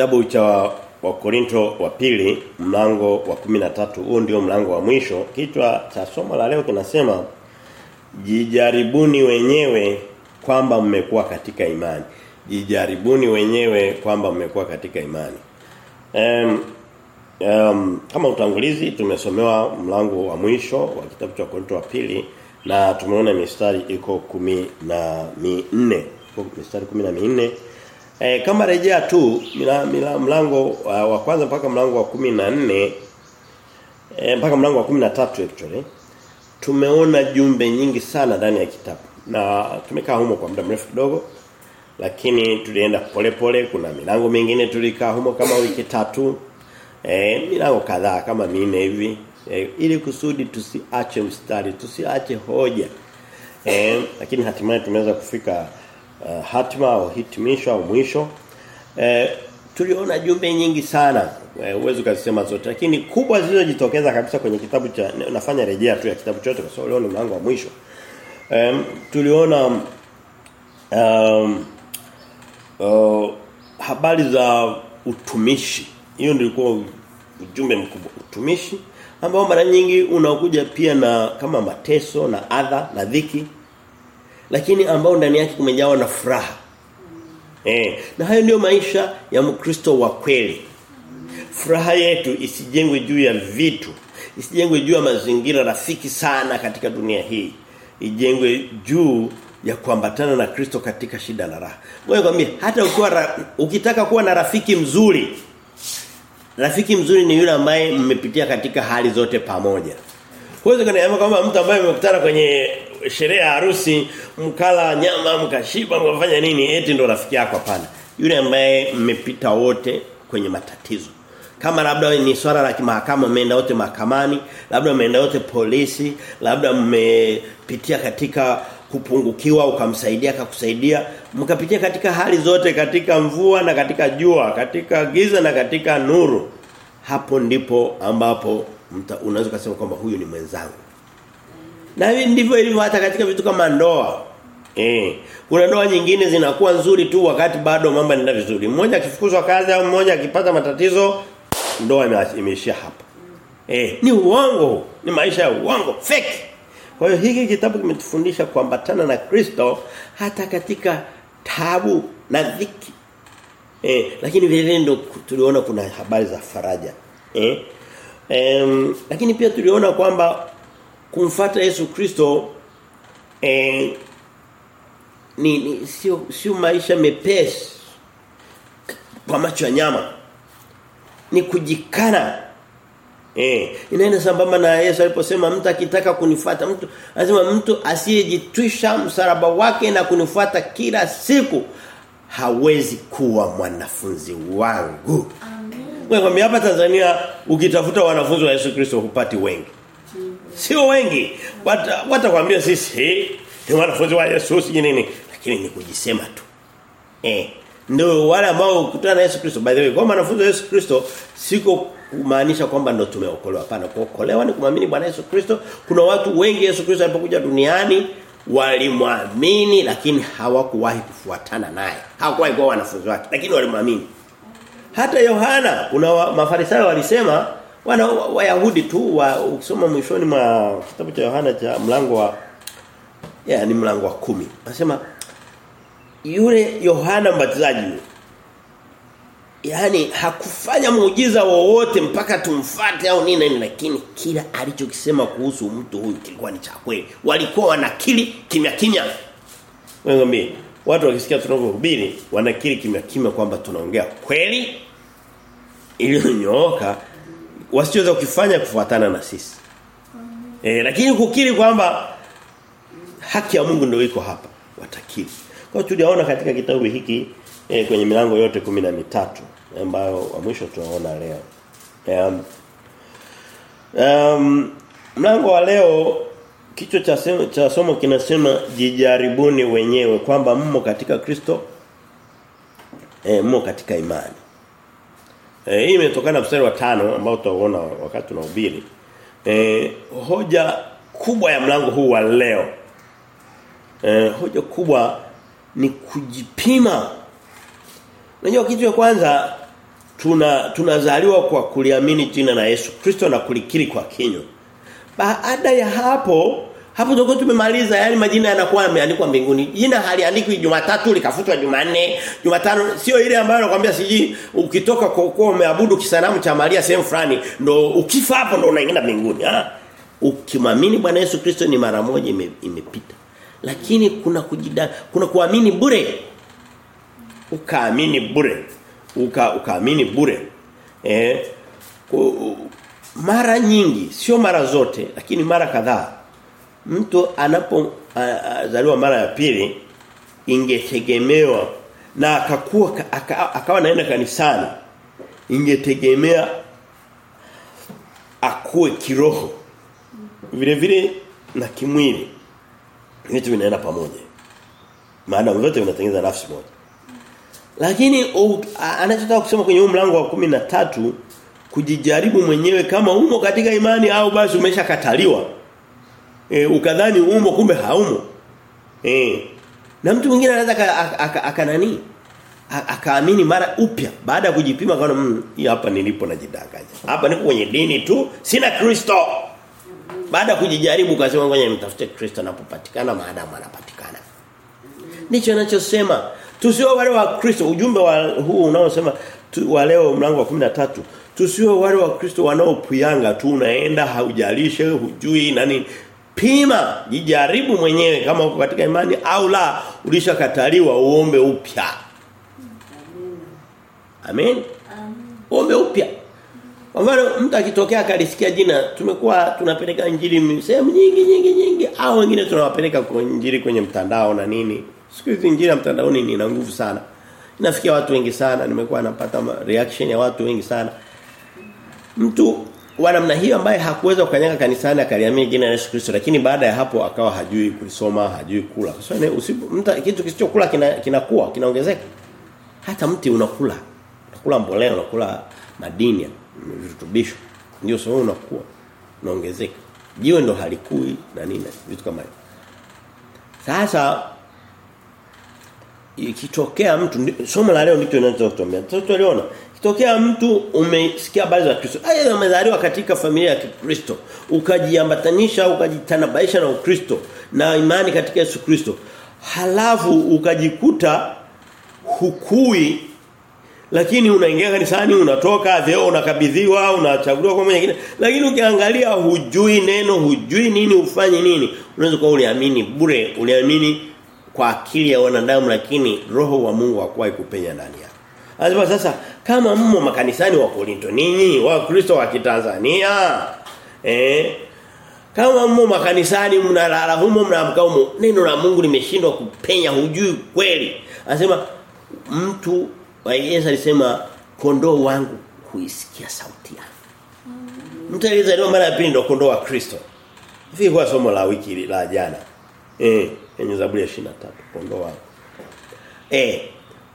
kitabu cha Wakorinto wa pili mlango wa 13 huo ndio mlango wa mwisho. Kichwa cha somo la leo kinasema jijaribuni wenyewe kwamba mmekuwa katika imani. Jijaribuni wenyewe kwamba mmekuwa katika imani. Um, um, kama utangulizi tumesomewa mlango wa mwisho wa kitabu cha wakorinto wa pili na tumeona mistari iko kumi na minne. Mistari kumi na minne E, kama rejea tu mila, mila, mlango uh, wa kwanza mpaka mlango wa kumi na nne e, mpaka mlango wa kumi na tatu actually tumeona jumbe nyingi sana ndani ya kitabu. Na tumekaa humo kwa muda mrefu kidogo lakini tulienda polepole kuna milango mingine tulikaa humo kama wiki tatu eh milango kadhaa kama minne hivi e, ili kusudi tusiache mstari tusiache hoja. Eh lakini hatimaye tumeweza kufika uh, hatima au hitimisho au mwisho. Eh tuliona jumbe nyingi sana. Uwezo ukazisema zote lakini kubwa zilizojitokeza kabisa kwenye kitabu cha nafanya rejea tu ya kitabu chote kwa sababu leo ni mlango wa mwisho. Um, tuliona um, uh, habari za utumishi. Hiyo ndio ilikuwa ujumbe mkubwa utumishi ambao mara nyingi unakuja pia na kama mateso na adha na dhiki lakini ambao ndani yake kumejawa na furaha eh na hayo ndio maisha ya mkristo wa kweli furaha yetu isijengwe juu ya vitu isijengwe juu ya mazingira rafiki sana katika dunia hii ijengwe juu ya kuambatana na Kristo katika shida na raha. Ngoja kwambie hata ukiwa ukitaka kuwa na rafiki mzuri rafiki mzuri ni yule ambaye mmepitia katika hali zote pamoja. Huwezi kaniambia kwamba mtu ambaye mmekutana kwenye sherehe ya harusi mkala nyama mkashiba mkafanya nini eti ndo rafiki yako hapana. Yule ambaye mmepita wote kwenye matatizo. Kama labda ni swala la kimahakama mmeenda wote mahakamani, labda mmeenda wote polisi, labda mmepitia katika kupungukiwa ukamsaidia akakusaidia mkapitia katika hali zote katika mvua na katika jua katika giza na katika nuru hapo ndipo ambapo unaweza kusema kwamba huyu ni mwenzangu na hivi ndivyo ilivyo hata katika vitu kama ndoa eh kuna ndoa nyingine zinakuwa nzuri tu wakati bado mambo yanaenda vizuri mmoja akifukuzwa kazi au mmoja akipata matatizo ndoa imeishia hapa eh ni uongo ni maisha ya uongo fake kwa hiyo hiki kitabu kimetufundisha kuambatana na Kristo hata katika tabu na dhiki. Eh, lakini vile ndo tuliona kuna habari za faraja. Eh? Em, lakini pia tuliona kwamba kumfata Yesu Kristo eh, ni, ni sio sio maisha mepesi kwa macho ya nyama. Ni kujikana Eh, inaenda sambamba na Yesu aliposema mtu akitaka kunifuata mtu lazima mtu asiyejitwisha msalaba wake na kunifuata kila siku hawezi kuwa mwanafunzi wangu. Amen. Wewe hapa Tanzania ukitafuta wanafunzi wa Yesu Kristo hupati wengi. Sio wengi. Watakwambia Wata sisi ni wanafunzi wa Yesu si nini lakini ni kujisema tu. Eh, ndio wale ambao ukutana na Yesu Kristo by the way kwa wanafunzi wa Yesu Kristo siko kumaanisha kwamba ndo tumeokolewa hapana kuokolewa ni kumwamini Bwana Yesu Kristo kuna watu wengi Yesu Kristo alipokuja duniani walimwamini lakini hawakuwahi kufuatana naye hawakuwahi kuwa wanafunzi wake lakini walimwamini hata Yohana kuna mafarisayo walisema wana wayahudi tu wa, ukisoma mwishoni mwa kitabu cha Yohana cha mlango wa ya ni mlango wa kumi. Anasema yule Yohana mbatizaji yani hakufanya muujiza wowote mpaka tumfate au nini nini lakini kila alichokisema kuhusu mtu huyu kilikuwa ni cha kweli. Walikuwa wanakili kimya kimya. Wewe watu wakisikia tunavyohubiri wanakiri kimya kimya kwamba tunaongea kweli iliyonyooka wasiweza kufanya kufuatana na sisi e, lakini kukiri kwamba haki ya Mungu ndio iko hapa watakiri kwa tuliona katika kitabu hiki e, kwenye milango yote kumi na mitatu ambayo wa mwisho tunaona leo. Um, um, mlango wa leo kichwa cha sema, cha somo kinasema jijaribuni wenyewe kwamba mmo katika Kristo e, mmo katika imani. E, hii imetokana na mstari wa tano ambao tutaona wakati tunahubiri. E, hoja kubwa ya mlango huu wa leo. E, hoja kubwa ni kujipima Unajua kitu cha kwanza tuna tunazaliwa kwa kuliamini jina la Yesu Kristo na kulikiri kwa kinywa. Baada ya hapo hapo ndio tumemaliza yani majina yanakuwa yameandikwa mbinguni. Jina haliandikwi Jumatatu likafutwa Jumanne, Jumatano sio ile ambayo nakwambia siji ukitoka kwa ukoo umeabudu kisanamu cha Maria sehemu fulani ndo ukifa hapo ndo unaingia mbinguni. Ah. Ukimwamini Bwana Yesu Kristo ni mara moja ime. Lakini kuna kujida, kuna kuamini bure. Ukaamini bure. Uka ukaamini bure. Eh mara nyingi sio mara zote lakini mara kadhaa mtu anapozaliwa mara ya pili ingetegemewa na akakuwa aka, akawa naenda kanisani ingetegemea akuwe kiroho vile vile na kimwili. Vitu vinaenda pamoja. Maana vyote vinatengeneza nafsi moja. Lakini anachotaka kusema kwenye huu mlango wa kumi na tatu kujijaribu mwenyewe kama umo katika imani au basi umeshakataliwa e, ukadhani umo kumbe haumo. E, na mtu mwingine anaweza akanani akaamini mara upya. Baada ya kujipima kaona mmm hapa nilipo najidanganya. Hapa niko kwenye dini tu sina Kristo. Baada kujijaribu kasema ngoja nimtafute Kristo anapopatikana maadamu anapatikana. Ndicho anachosema. Tusio wale wa Kristo. Ujumbe wa huu unaosema wa leo mlango wa 13 tusiwe wale wa Kristo wanaopuyanga tu. Unaenda haujalishe hujui nani pima jijaribu mwenyewe kama uko katika imani au la ulishakataliwa uombe upya. Amen? Uombe upya. Kwa mfano mtu akitokea akalisikia jina tumekuwa tunapeleka injili sehemu nyingi nyingi nyingi au wengine tunawapeleka kwa injili kwenye mtandao na nini. Siku hizi injili ya mtandaoni ni ina nguvu sana. Inafikia watu wengi sana nimekuwa napata reaction ya watu wengi sana. Mtu wa namna hiyo ambaye hakuweza kukanyaga kanisani akaliamini jina la Yesu Kristo lakini baada ya hapo akawa hajui kulisoma hajui kula kwa sababu usipo mta, kitu kisichokula kinakuwa kina kinaongezeka hata mti unakula unakula mbolea unakula madini virutubisho ndio sababu unakuwa unaongezeka jiwe ndo halikui na nini vitu kama hivyo sasa ikitokea mtu somo la leo ndicho ninachotumia. Tutaliona. Kitokea mtu umesikia habari za Kristo. Aidha umezaliwa katika familia ya Kikristo, ukajiambatanisha ukajitanabaisha na Ukristo na imani katika Yesu Kristo. Halafu ukajikuta hukui lakini unaingia kanisani unatoka vyeo unakabidhiwa unachaguliwa kwa mwingine lakini ukiangalia hujui neno hujui nini ufanye nini unaweza kuwa uliamini bure uliamini kwa akili ya wanadamu lakini roho wa Mungu hakuwahi kupenya ndani yako. Anasema sasa kama mmo makanisani wa Korinto ninyi wa Kristo wa Kitanzania eh kama mmo makanisani mnalala humo mnaamka humo neno la Mungu limeshindwa kupenya hujui kweli. Anasema mtu wa Yesu alisema kondoo wangu huisikia sauti yangu. Mtu aliyezaliwa mara ya pili ndio kondoo wa Kristo. Hivi kwa somo la wiki la jana. Eh kwenye Zaburi ya 23 kondoo wangu. Eh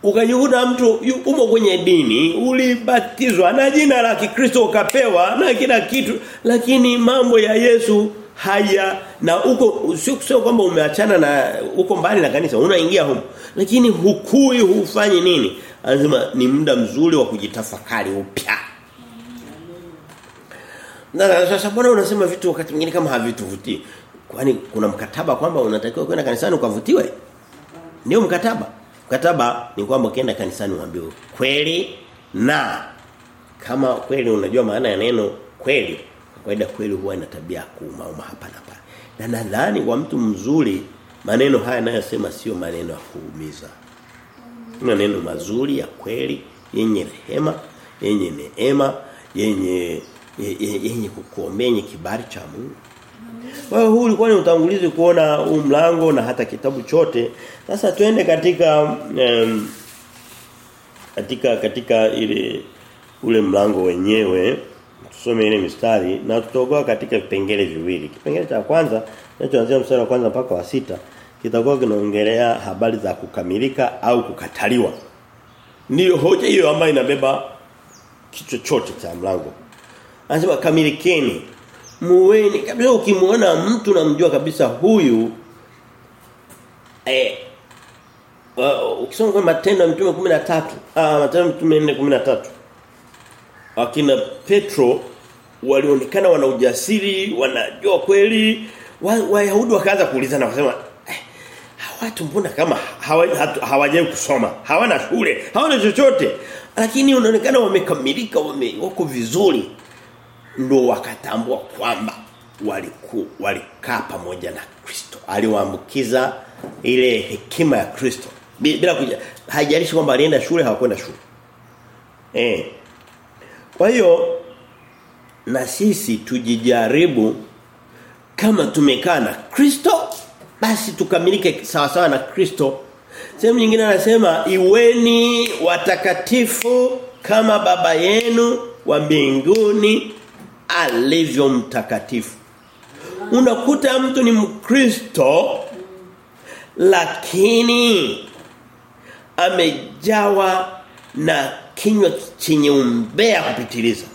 ukajikuta mtu umo kwenye dini ulibatizwa na jina la Kikristo ukapewa na kila kitu lakini mambo ya Yesu haya na uko sio sio kwamba umeachana na uko mbali na kanisa unaingia huko lakini hukui hufanyi nini anasema ni muda mzuri wa kujitafakari upya na sasa bwana unasema vitu wakati mwingine kama havituvutii Kwani kuna mkataba kwamba unatakiwa kwenda kanisani ukavutiwe? Ndio mkataba. Mkataba ni kwamba ukienda kanisani uambiwe kweli na kama kweli unajua maana ya neno kweli, kawaida kweli huwa ina tabia kuuma uma hapa na pale. Na nadhani kwa mtu mzuri maneno haya anayosema sio maneno ya kuumiza. Maneno mazuri ya kweli, yenye rehema, yenye neema, yenye yenye kukuombea yenye kibali cha Mungu. Hiyo huu ulikuwa ni utangulizi kuona huu mlango na hata kitabu chote. Sasa twende katika um, katika katika ile ule mlango wenyewe tusome ile mistari na tutaogoa katika vipengele viwili. Kipengele cha kwanza tunachoanzia mstari wa kwanza mpaka wa sita kitakuwa kinaongelea habari za kukamilika au kukataliwa. Ndiyo hoja hiyo ambayo inabeba kichochote cha mlango. Anasema kamilikeni muweni kabisa ukimwona mtu namjua kabisa huyu eh ukisoma kwa matendo ya mitume 13 ah matendo ya mitume 4:13 akina Petro walionekana wana ujasiri, wanajua kweli. Wayahudi wa wakaanza kuulizana wakasema eh, watu mbona kama hawajai kusoma, hawana shule, hawana chochote. Lakini unaonekana wamekamilika, wame, wako vizuri. Ndio wakatambua kwamba waliku walikaa pamoja na Kristo. Aliwaambukiza ile hekima ya Kristo. Bila kuja haijalishi kwamba alienda shule hawakwenda shule. Eh. Kwa hiyo na sisi tujijaribu kama tumekaa na Kristo basi tukamilike sawa sawa na Kristo. Sehemu nyingine anasema iweni watakatifu kama baba yenu wa mbinguni alivyo mtakatifu. Unakuta mtu ni Mkristo lakini amejawa na kinywa chenye umbea kupitiliza.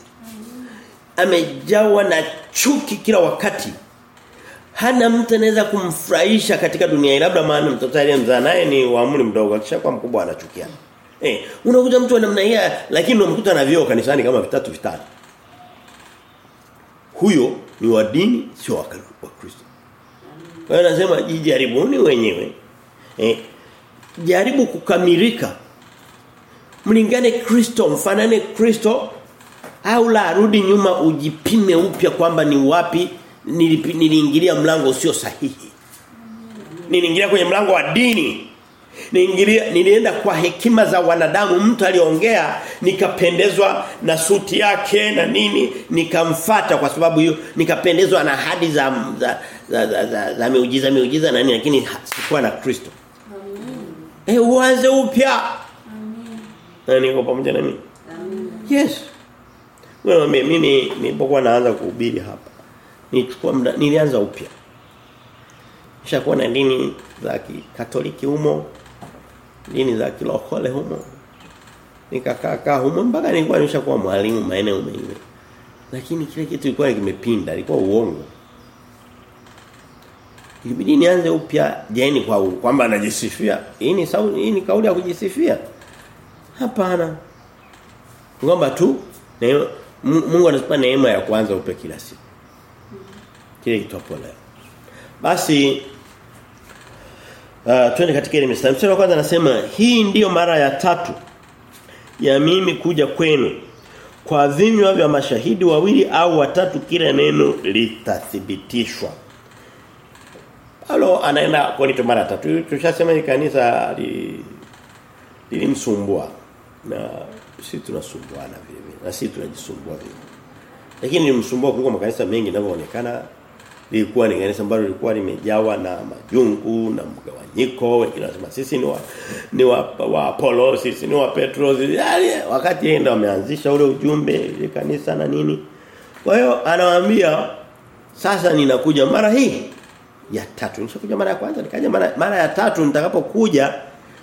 Amejawa na chuki kila wakati. Hana mtu anaweza kumfurahisha katika dunia labda maana mtoto aliyemzaa naye ni wa umri mdogo akishakuwa mkubwa anachukia Eh, unakuta mtu wa namna hii lakini unamkuta na vyoo kanisani kama vitatu vitano. Huyo ni wa dini sio wa Kristo. Kwa hiyo anasema jijaribuni wenyewe. Eh, jaribu kukamilika. Mlingane Kristo, mfanane Kristo au la rudi nyuma ujipime upya kwamba ni wapi niliingilia mlango usio sahihi. Niliingilia kwenye mlango wa dini. Niingilia nilienda kwa hekima za wanadamu mtu aliongea nikapendezwa na suti yake na nini nikamfata kwa sababu hiyo nikapendezwa na hadi za za za, za, za, za miujiza miujiza na nini lakini sikuwa na Kristo. Amen. Eh uanze upya. Amen. Na Niko pamoja na mimi. Amen. Yes. Wewe mimi nilipokuwa naanza kuhubiri hapa nilichukua muda nilianza upya. Nishakuwa na dini za Katoliki humo, dini za kilokole humo. Nikakaa kaa humo mpaka nilikuwa nimeshakuwa mwalimu maeneo mengine. Lakini kile kitu kilikuwa kimepinda, ilikuwa uongo. Ilibidi nianze upya jeni kwa kwamba anajisifia. Hii ni sauli, hii ni kauli ya kujisifia. Hapana. Ngomba tu neema Mungu anatupa neema ya kuanza upya kila siku. Kile kitwapo leo. Basi uh, twende katika ile mstari. Mstari wa kwanza anasema hii ndiyo mara ya tatu ya mimi kuja kwenu kwa vinywa vya mashahidi wawili au watatu kila neno litathibitishwa. Paulo anaenda Korinto mara tatu. Tushasema hili kanisa lilimsumbua na sisi tunasumbuana vile. Na sisi tunajisumbua vile. Lakini lilimsumbua kuliko makanisa mengi yanavyoonekana. Lilikuwa ni kanisa ambalo lilikuwa limejawa na majungu na mgawanyiko. Wengine wanasema sisi ni wa ni wa, wa Apollo, sisi ni wa Petro. yani wakati yeye ndo ameanzisha ule ujumbe ile kanisa na nini. Kwa hiyo anawaambia sasa ninakuja mara hii ya tatu. Nishakuja mara ya kwanza, nikaja mara mara ya tatu nitakapokuja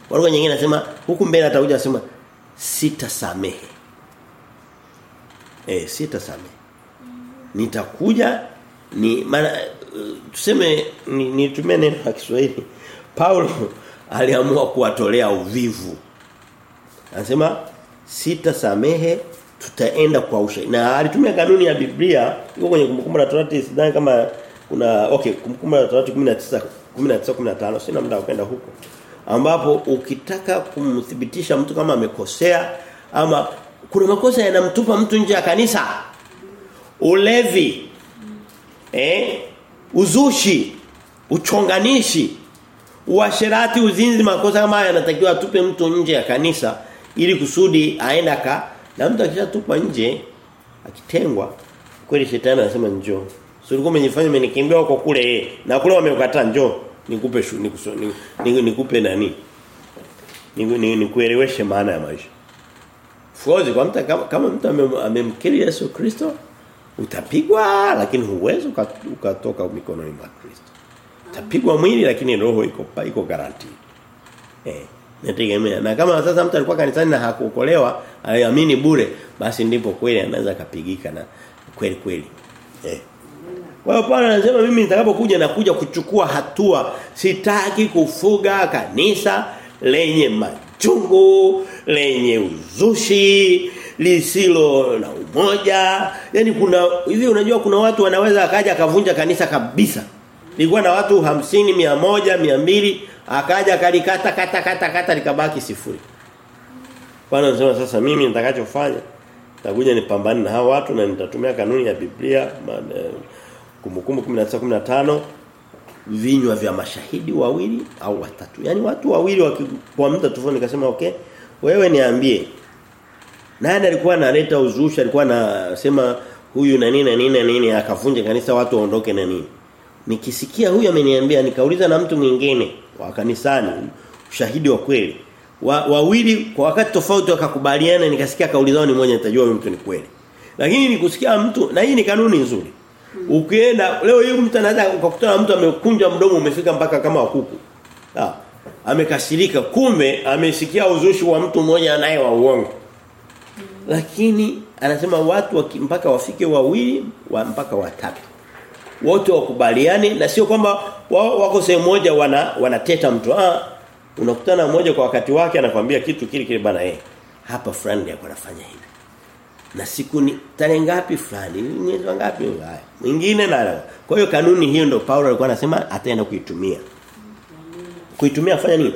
kwa nyingine nasema huku mbele atakuja asema sitasamehe. Eh sitasamehe. Nitakuja ni uh, tuseme nitumie ni neno la Kiswahili. Paulo aliamua kuwatolea uvivu. Anasema sitasamehe tutaenda kwa ushahidi. Na alitumia kanuni ya Biblia iko kwenye kumbukumbu la Torati sidhani kama kuna okay kumbukumbu la Torati 19 19 15 sina muda kwenda huko ambapo ukitaka kumthibitisha mtu kama amekosea ama kuna makosa yanamtupa mtu nje ya kanisa ulevi eh? Uzushi uchonganishi uasherati uzinzi makosa kama haya yanatakiwa atupe mtu nje ya kanisa ili kusudi aenda ka na mtu akishatupa nje akitengwa kweli shetani anasema njoo. Sio ulikuwa umejifanya umenikimbia huko kule eh na kule wamekata njoo nikupe shu nikuso, nikupe nani? Nikueleweshe maana ya maisha. Fuozi kwa mtu kama, kama mtu amemkiri Yesu Kristo utapigwa lakini huwezi ukatoka mikononi mwa Kristo. Utapigwa mwili lakini roho iko iko guarantee. Eh, nategemea. Na kama sasa mtu alikuwa kanisani na hakuokolewa, aliamini bure, basi ndipo kweli anaweza kapigika na kweli kweli. Eh. Kwa hiyo Paulo anasema mimi nitakapokuja na kuja kuchukua hatua, sitaki kufuga kanisa lenye machungu, lenye uzushi, lisilo na umoja. Yaani kuna hivi unajua kuna watu wanaweza akaja akavunja kanisa kabisa. Nilikuwa na watu hamsini mia moja mia mbili akaja akalikata kata kata kata likabaki sifuri. Bwana anasema sasa mimi nitakachofanya nitakuja nipambane na hao watu na nitatumia kanuni ya Biblia kumbukumbu 19 vinywa vya mashahidi wawili au watatu. Yaani watu wawili wakikwa mtu tofauti nikasema okay wewe niambie nani alikuwa analeta uzushi alikuwa anasema huyu na nini na nini na nini akavunja kanisa watu waondoke na nini. Nikisikia huyu ameniambia nikauliza na mtu mwingine wa kanisani ushahidi wa kweli. Wa, wawili kwa wakati tofauti wakakubaliana nikasikia kauli zao ni moja nitajua huyu mtu ni kweli. Lakini nikusikia mtu na hii ni kanuni nzuri. Ukienda leo hii mtu anaweza ukakutana na mtu amekunja mdomo umefika mpaka kama wakuku. Ah, amekasirika kumbe amesikia uzushi wa mtu mmoja anaye wa uongo. Lakini anasema watu waki, mpaka wafike wawili wa, mpaka watatu. Wote wakubaliane na sio kwamba wao wako sehemu moja wana wanateta mtu. Ah, unakutana mmoja kwa wakati wake anakwambia kitu kile kile bana eh. Hapa fulani ndiye anafanya hivi. Na siku ni tarehe ngapi fulani? Mwezi ngapi? Haya. Mwingine na Kwa hiyo kanuni hiyo ndio Paulo alikuwa anasema ataenda kuitumia. Kuitumia afanya nini?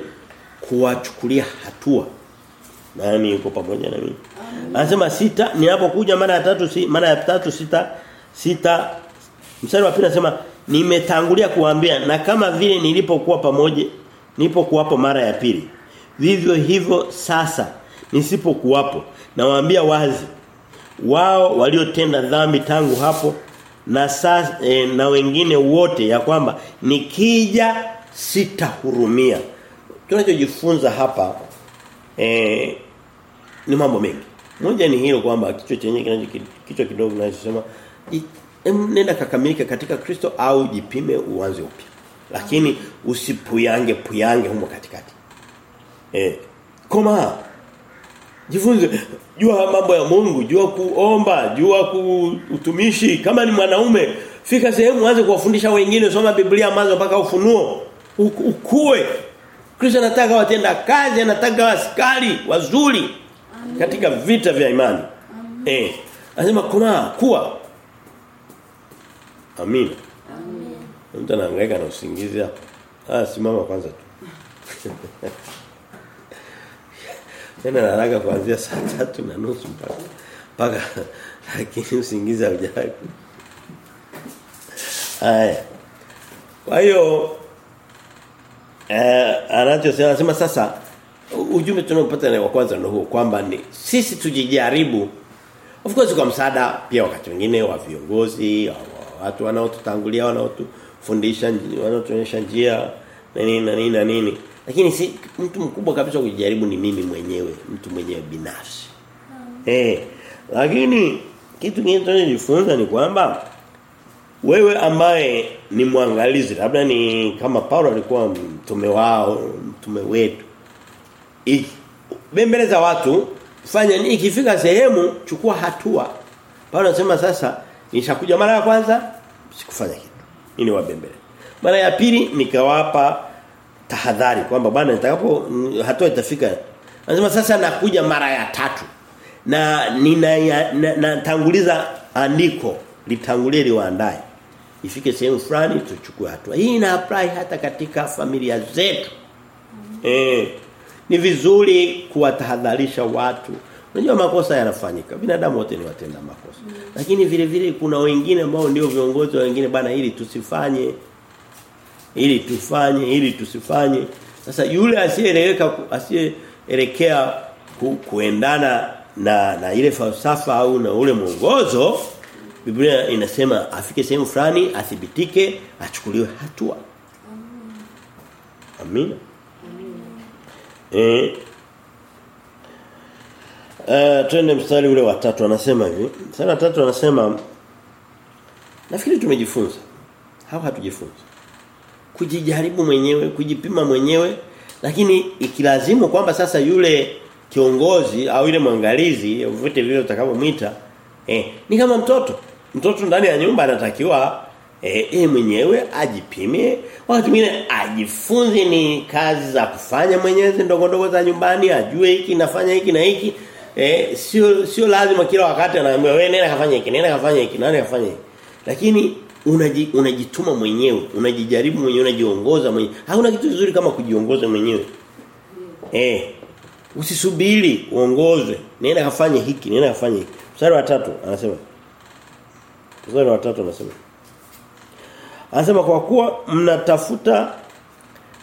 Kuwachukulia hatua. Nani yuko pamoja na mimi? Anasema sita ni hapo kuja mara ya tatu si, mara ya tatu sita sita. Mstari wa pili anasema nimetangulia kuambia na kama vile nilipokuwa pamoja nilipokuwapo mara ya pili vivyo hivyo sasa nisipokuwapo nawaambia wazi wao waliotenda dhambi tangu hapo na sasa e, na wengine wote ya kwamba nikija sitahurumia. Tunachojifunza hapa eh ni mambo mengi moja ni hilo kwamba kichwa chenye kichwa kidogo kinachosema nenda kakamilika katika Kristo au jipime uanze upya. Lakini usipuyange puyange humo katikati. Eh koma. Jifunze. Jua mambo ya Mungu jua kuomba jua kutumishi kama ni mwanaume fika sehemu uanze kuwafundisha wengine soma Biblia mwanzo mpaka ufunuo. Ukue. Kristo anataka watenda kazi anataka askari wazuri katika vita vya imani eh anasema kuna kuwa Amin. Amen. Mtu anahangaika na usingizi hapo. Ah simama kwanza tu. Tena nalala kuanzia saa tatu na nusu mpaka mpaka lakini usingizi haujaku. Haya. Kwa hiyo eh anachosema sasa ujumbe tunaopata ni wa kwanza ndio huo kwamba ni sisi tujijaribu. Of course kwa msaada pia wakati mwingine wa viongozi wa watu wanaotutangulia wanaotufundisha wanaotuonyesha njia na nini na nini na nini. Lakini si mtu mkubwa kabisa kujaribu ni mimi mwenyewe mtu mwenyewe binafsi. Mm. eh lakini kitu kingine tunachojifunza ni kwamba wewe ambaye ni mwangalizi labda ni kama Paulo alikuwa mtume wao mtume wetu bembeleza watu fanya nini? Ikifika sehemu chukua hatua. Paulo anasema sasa nishakuja mara ya kwanza sikufanya kitu. Ni wabembele mara ya pili nikawapa tahadhari kwamba bwana nitakapo hatua itafika. Anasema sasa nakuja mara ya tatu. Na ninatanguliza natanguliza na andiko litangulie liwaandae. Ifike sehemu fulani tuchukue hatua. Hii ina apply hata katika familia zetu. Mm -hmm. eh ni vizuri kuwatahadharisha watu Unajua makosa yanafanyika. Binadamu wote ni watenda makosa. Mm. Lakini vile vile kuna wengine ambao ndio viongozi wa wengine bana ili tusifanye ili tufanye ili tusifanye. Sasa yule asiyeeleweka asiyeelekea ku, kuendana na na ile falsafa au na ule mwongozo Biblia inasema afike sehemu fulani athibitike achukuliwe hatua. Amina. Amina. Eh Uh, twende mstari ule wa tatu anasema hivi. Wa tatu anasema nafikiri tumejifunza. Hao hatujifunza. Kujijaribu mwenyewe, kujipima mwenyewe, lakini ikilazimu kwamba sasa yule kiongozi au yule mwangalizi vote vile utakavyomwita eh ni kama mtoto. Mtoto ndani ya nyumba anatakiwa eh mwenyewe ajipime, wakati mwingine ajifunze ni kazi za kufanya mwenyewe ndogo ndogo za nyumbani, ajue hiki nafanya hiki na hiki. Eh sio sio lazima kila wakati anaambiwa wewe nenda kafanya hiki nenda kafanya hiki nani kafanya hiki? Lakini unaji, unajituma mwenyewe unajijaribu mwenyewe unajiongoza mwenyewe. Hakuna kitu kizuri kama kujiongoza mwenyewe. Eh usisubiri uongozwe nenda kafanye hiki nenda kafanye hiki. Mstari wa 3 anasema. Mstari wa 3 anasema anasema kwa kuwa mnatafuta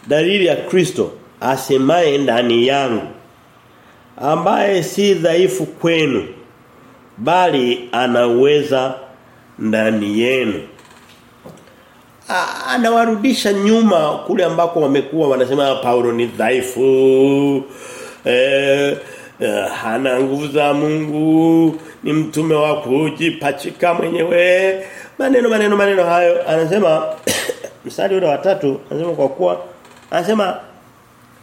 dalili ya Kristo asemaye ndani yangu ambaye si dhaifu kwenu bali anaweza ndani yenu. Anawarudisha nyuma kule ambako wamekuwa wanasema Paulo ni dhaifu eh, hana nguvu za Mungu ni mtume wa kujipachika mwenyewe maneno maneno maneno hayo anasema mstari ule wa tatu anasema kwa kuwa anasema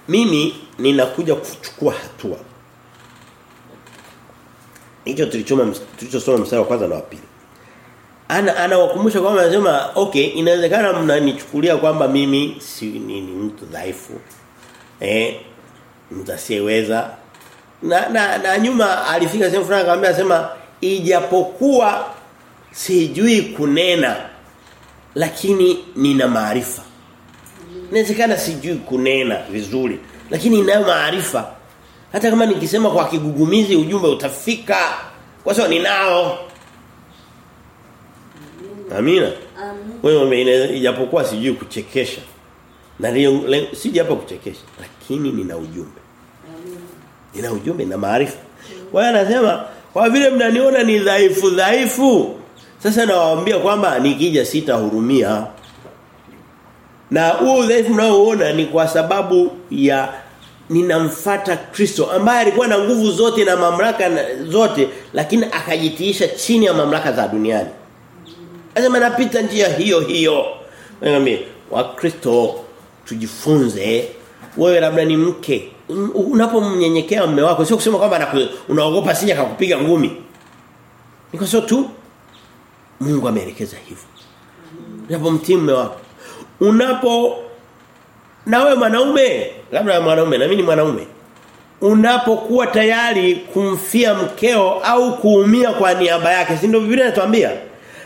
mimi ninakuja kuchukua hatua. Hicho tulichoma tulichosoma mstari wa kwanza na wa pili. Ana anawakumbusha kwamba anasema okay inawezekana mnanichukulia kwamba mimi si ni, ni mtu dhaifu eh mtasiweza na, na na nyuma alifika sehemu fulani akamwambia anasema ijapokuwa sijui kunena lakini nina maarifa inawezekana sijui kunena vizuri lakini ninayo maarifa hata kama nikisema kwa kigugumizi ujumbe utafika kwa sababu ninao Amina. Wewe ijapokuwa sijui kuchekesha. Na siji hapa kuchekesha, lakini nina ujumbe. Nina ujumbe na maarifa. Kwa hiyo anasema kwa vile mnaniona ni dhaifu dhaifu, sasa nawaambia kwamba nikija sitahurumia. Na huo udhaifu mnaoona ni kwa sababu ya ninamfata Kristo ambaye alikuwa na nguvu zote na mamlaka zote lakini akajitiisha chini ya mamlaka za duniani. Anasema napita njia hiyo hiyo. Ngambie wakristo tujifunze wewe labda ni mke unapomnyenyekea mume wako sio kusema kwamba unaogopa sija kukupiga ngumi. Ni kwa tu Mungu ameelekeza hivyo. Unapomtii mume wako. Unapo na wewe mwanaume labda mwanaume na mimi ni mwanaume unapokuwa tayari kumfia mkeo au kuumia kwa niaba yake si ndio Biblia inatuambia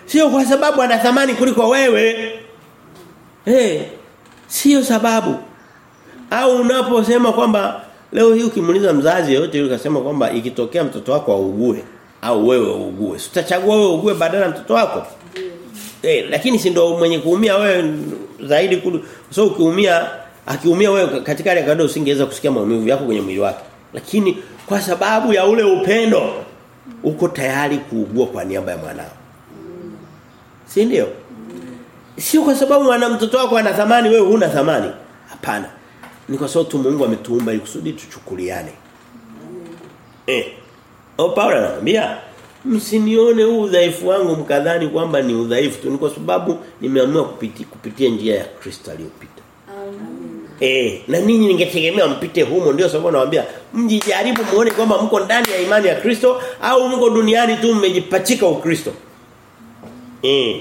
Sio kwa sababu ana thamani kuliko wewe. Eh, hey, sio sababu. Au unaposema kwamba leo hii ukimuuliza mzazi yote yule akasema kwamba ikitokea mtoto wako augue au wewe uugue, utachagua wewe ugue badala mtoto wako? Eh, lakini si ndio mwenye kuumia wewe zaidi kuliko so ukiumia akiumia wewe katika ile kadao usingeweza kusikia maumivu yako kwenye mwili wake. Lakini kwa sababu ya ule upendo uko tayari kuugua kwa niaba ya mwanao. Si ndio? Sio kwa sababu mwana mtoto wako ana thamani wewe huna thamani. Hapana. Ni kwa sababu tu Mungu ametuumba ili kusudi tuchukuliane. Eh. O Paulo anamwambia msinione huu udhaifu wangu mkadhani kwamba ni udhaifu tu ni kwa sababu nimeamua kupitia kupitia njia ya Kristo aliyopita. Eh, na ninyi ningetegemea mpite humo ndio sababu nawaambia mjijaribu muone kwamba mko ndani ya imani ya Kristo au mko duniani tu mmejipachika ukristo. Eh.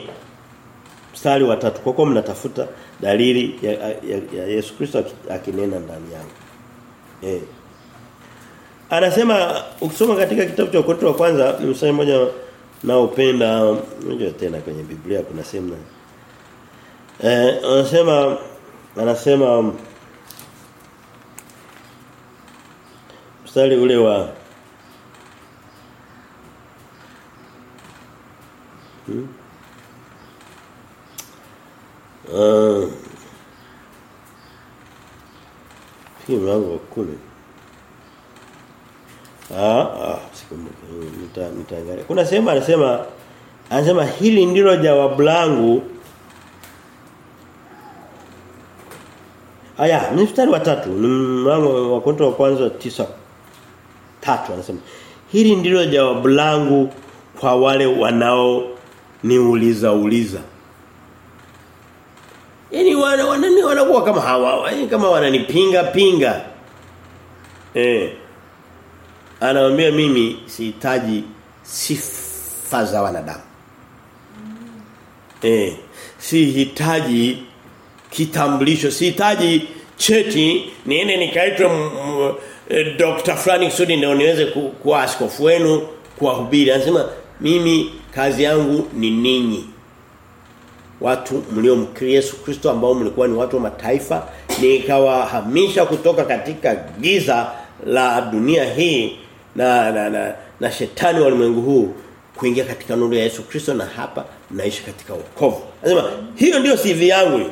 Mstari wa tatu kwa kuwa mnatafuta dalili ya, ya, ya Yesu Kristo akinena ndani yangu. Eh. Anasema ukisoma katika kitabu cha Korinto wa kwanza ni mstari mmoja naopenda unajua tena kwenye Biblia kuna sehemu eh anasema anasema mstari ule wa hmm? Uh, Pia mlango wa Ah, ah. Kuna sehemu anasema anasema hili ndilo jawabu langu. Aya, mstari wa tatu, mlango wa konto wa kwanza tisa tatu anasema hili ndilo jawabu langu kwa wale wanao niuliza uliza. Yaani wana wanani wanakuwa kama hawa, yaani kama wananipinga pinga. Eh anamwambia mimi sihitaji sifa za wanadamu. Eh, sihitaji kitambulisho, sihitaji cheti niende nikaitwe eh, Dr. fulani kusudi ndio niweze ku, kuwa askofu wenu kuwahubiri. Anasema mimi kazi yangu ni ninyi. Watu mlio Yesu Kristo ambao mlikuwa ni watu wa mataifa nikawahamisha kutoka katika giza la dunia hii na na, na, na shetani wa ulimwengu huu kuingia katika nuru ya Yesu Kristo na hapa naishi katika wokovu. Anasema hiyo ndio CV yangu.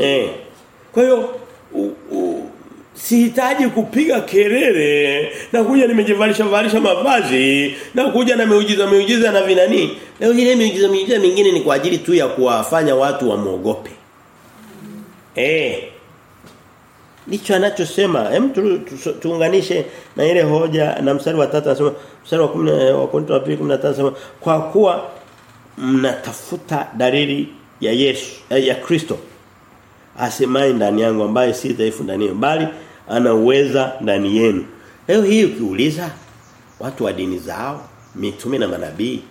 Eh. Kwa hiyo sihitaji kupiga kelele na kuja nimejivalisha valisha mavazi na kuja na miujiza miujiza na vinani. Leo ile miujiza miujiza mingine ni kwa ajili tu ya kuwafanya watu wamuogope. Eh. Ndicho anachosema. Hem tu, tu, tuunganishe na ile hoja na mstari wa 3 anasema mstari wa 10 wa Korinto wa 2:15 anasema kwa kuwa mnatafuta dalili ya Yesu eh, ya Kristo asemaye ndani yangu ambaye si dhaifu ndani yenu bali ana uweza ndani yenu. Leo hii ukiuliza watu wa dini zao, mitume na manabii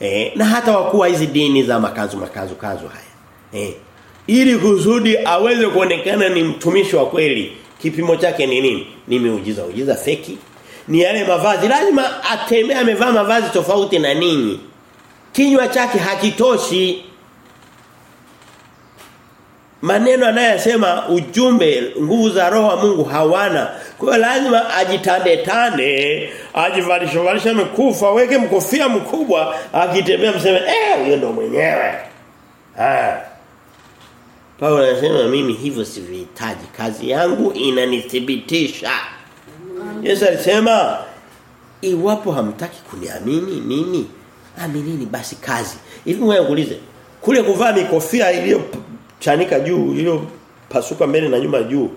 eh, na hata wakuu wa hizi dini za makazu makazu kazu haya. Eh, ili kusudi aweze kuonekana ni mtumishi wa kweli, kipimo chake ni nini? Ni miujiza, ujiza feki. Ni yale mavazi lazima atembee amevaa mavazi tofauti na ninyi. Kinywa chake hakitoshi maneno anayosema ujumbe nguvu za roho wa Mungu hawana kwa hiyo lazima ajitande tane ajivalishe valishe mkufa weke mkofia mkubwa akitembea mseme eh huyo ndo mwenyewe ah Paulo anasema mimi hivyo sivihitaji. Kazi yangu inanithibitisha. Yesu alisema iwapo hamtaki kuniamini mimi aminini basi kazi. Hivi wewe ungeulize kule kuvaa mikofia iliyo chanika juu iliyopasuka mbele na nyuma juu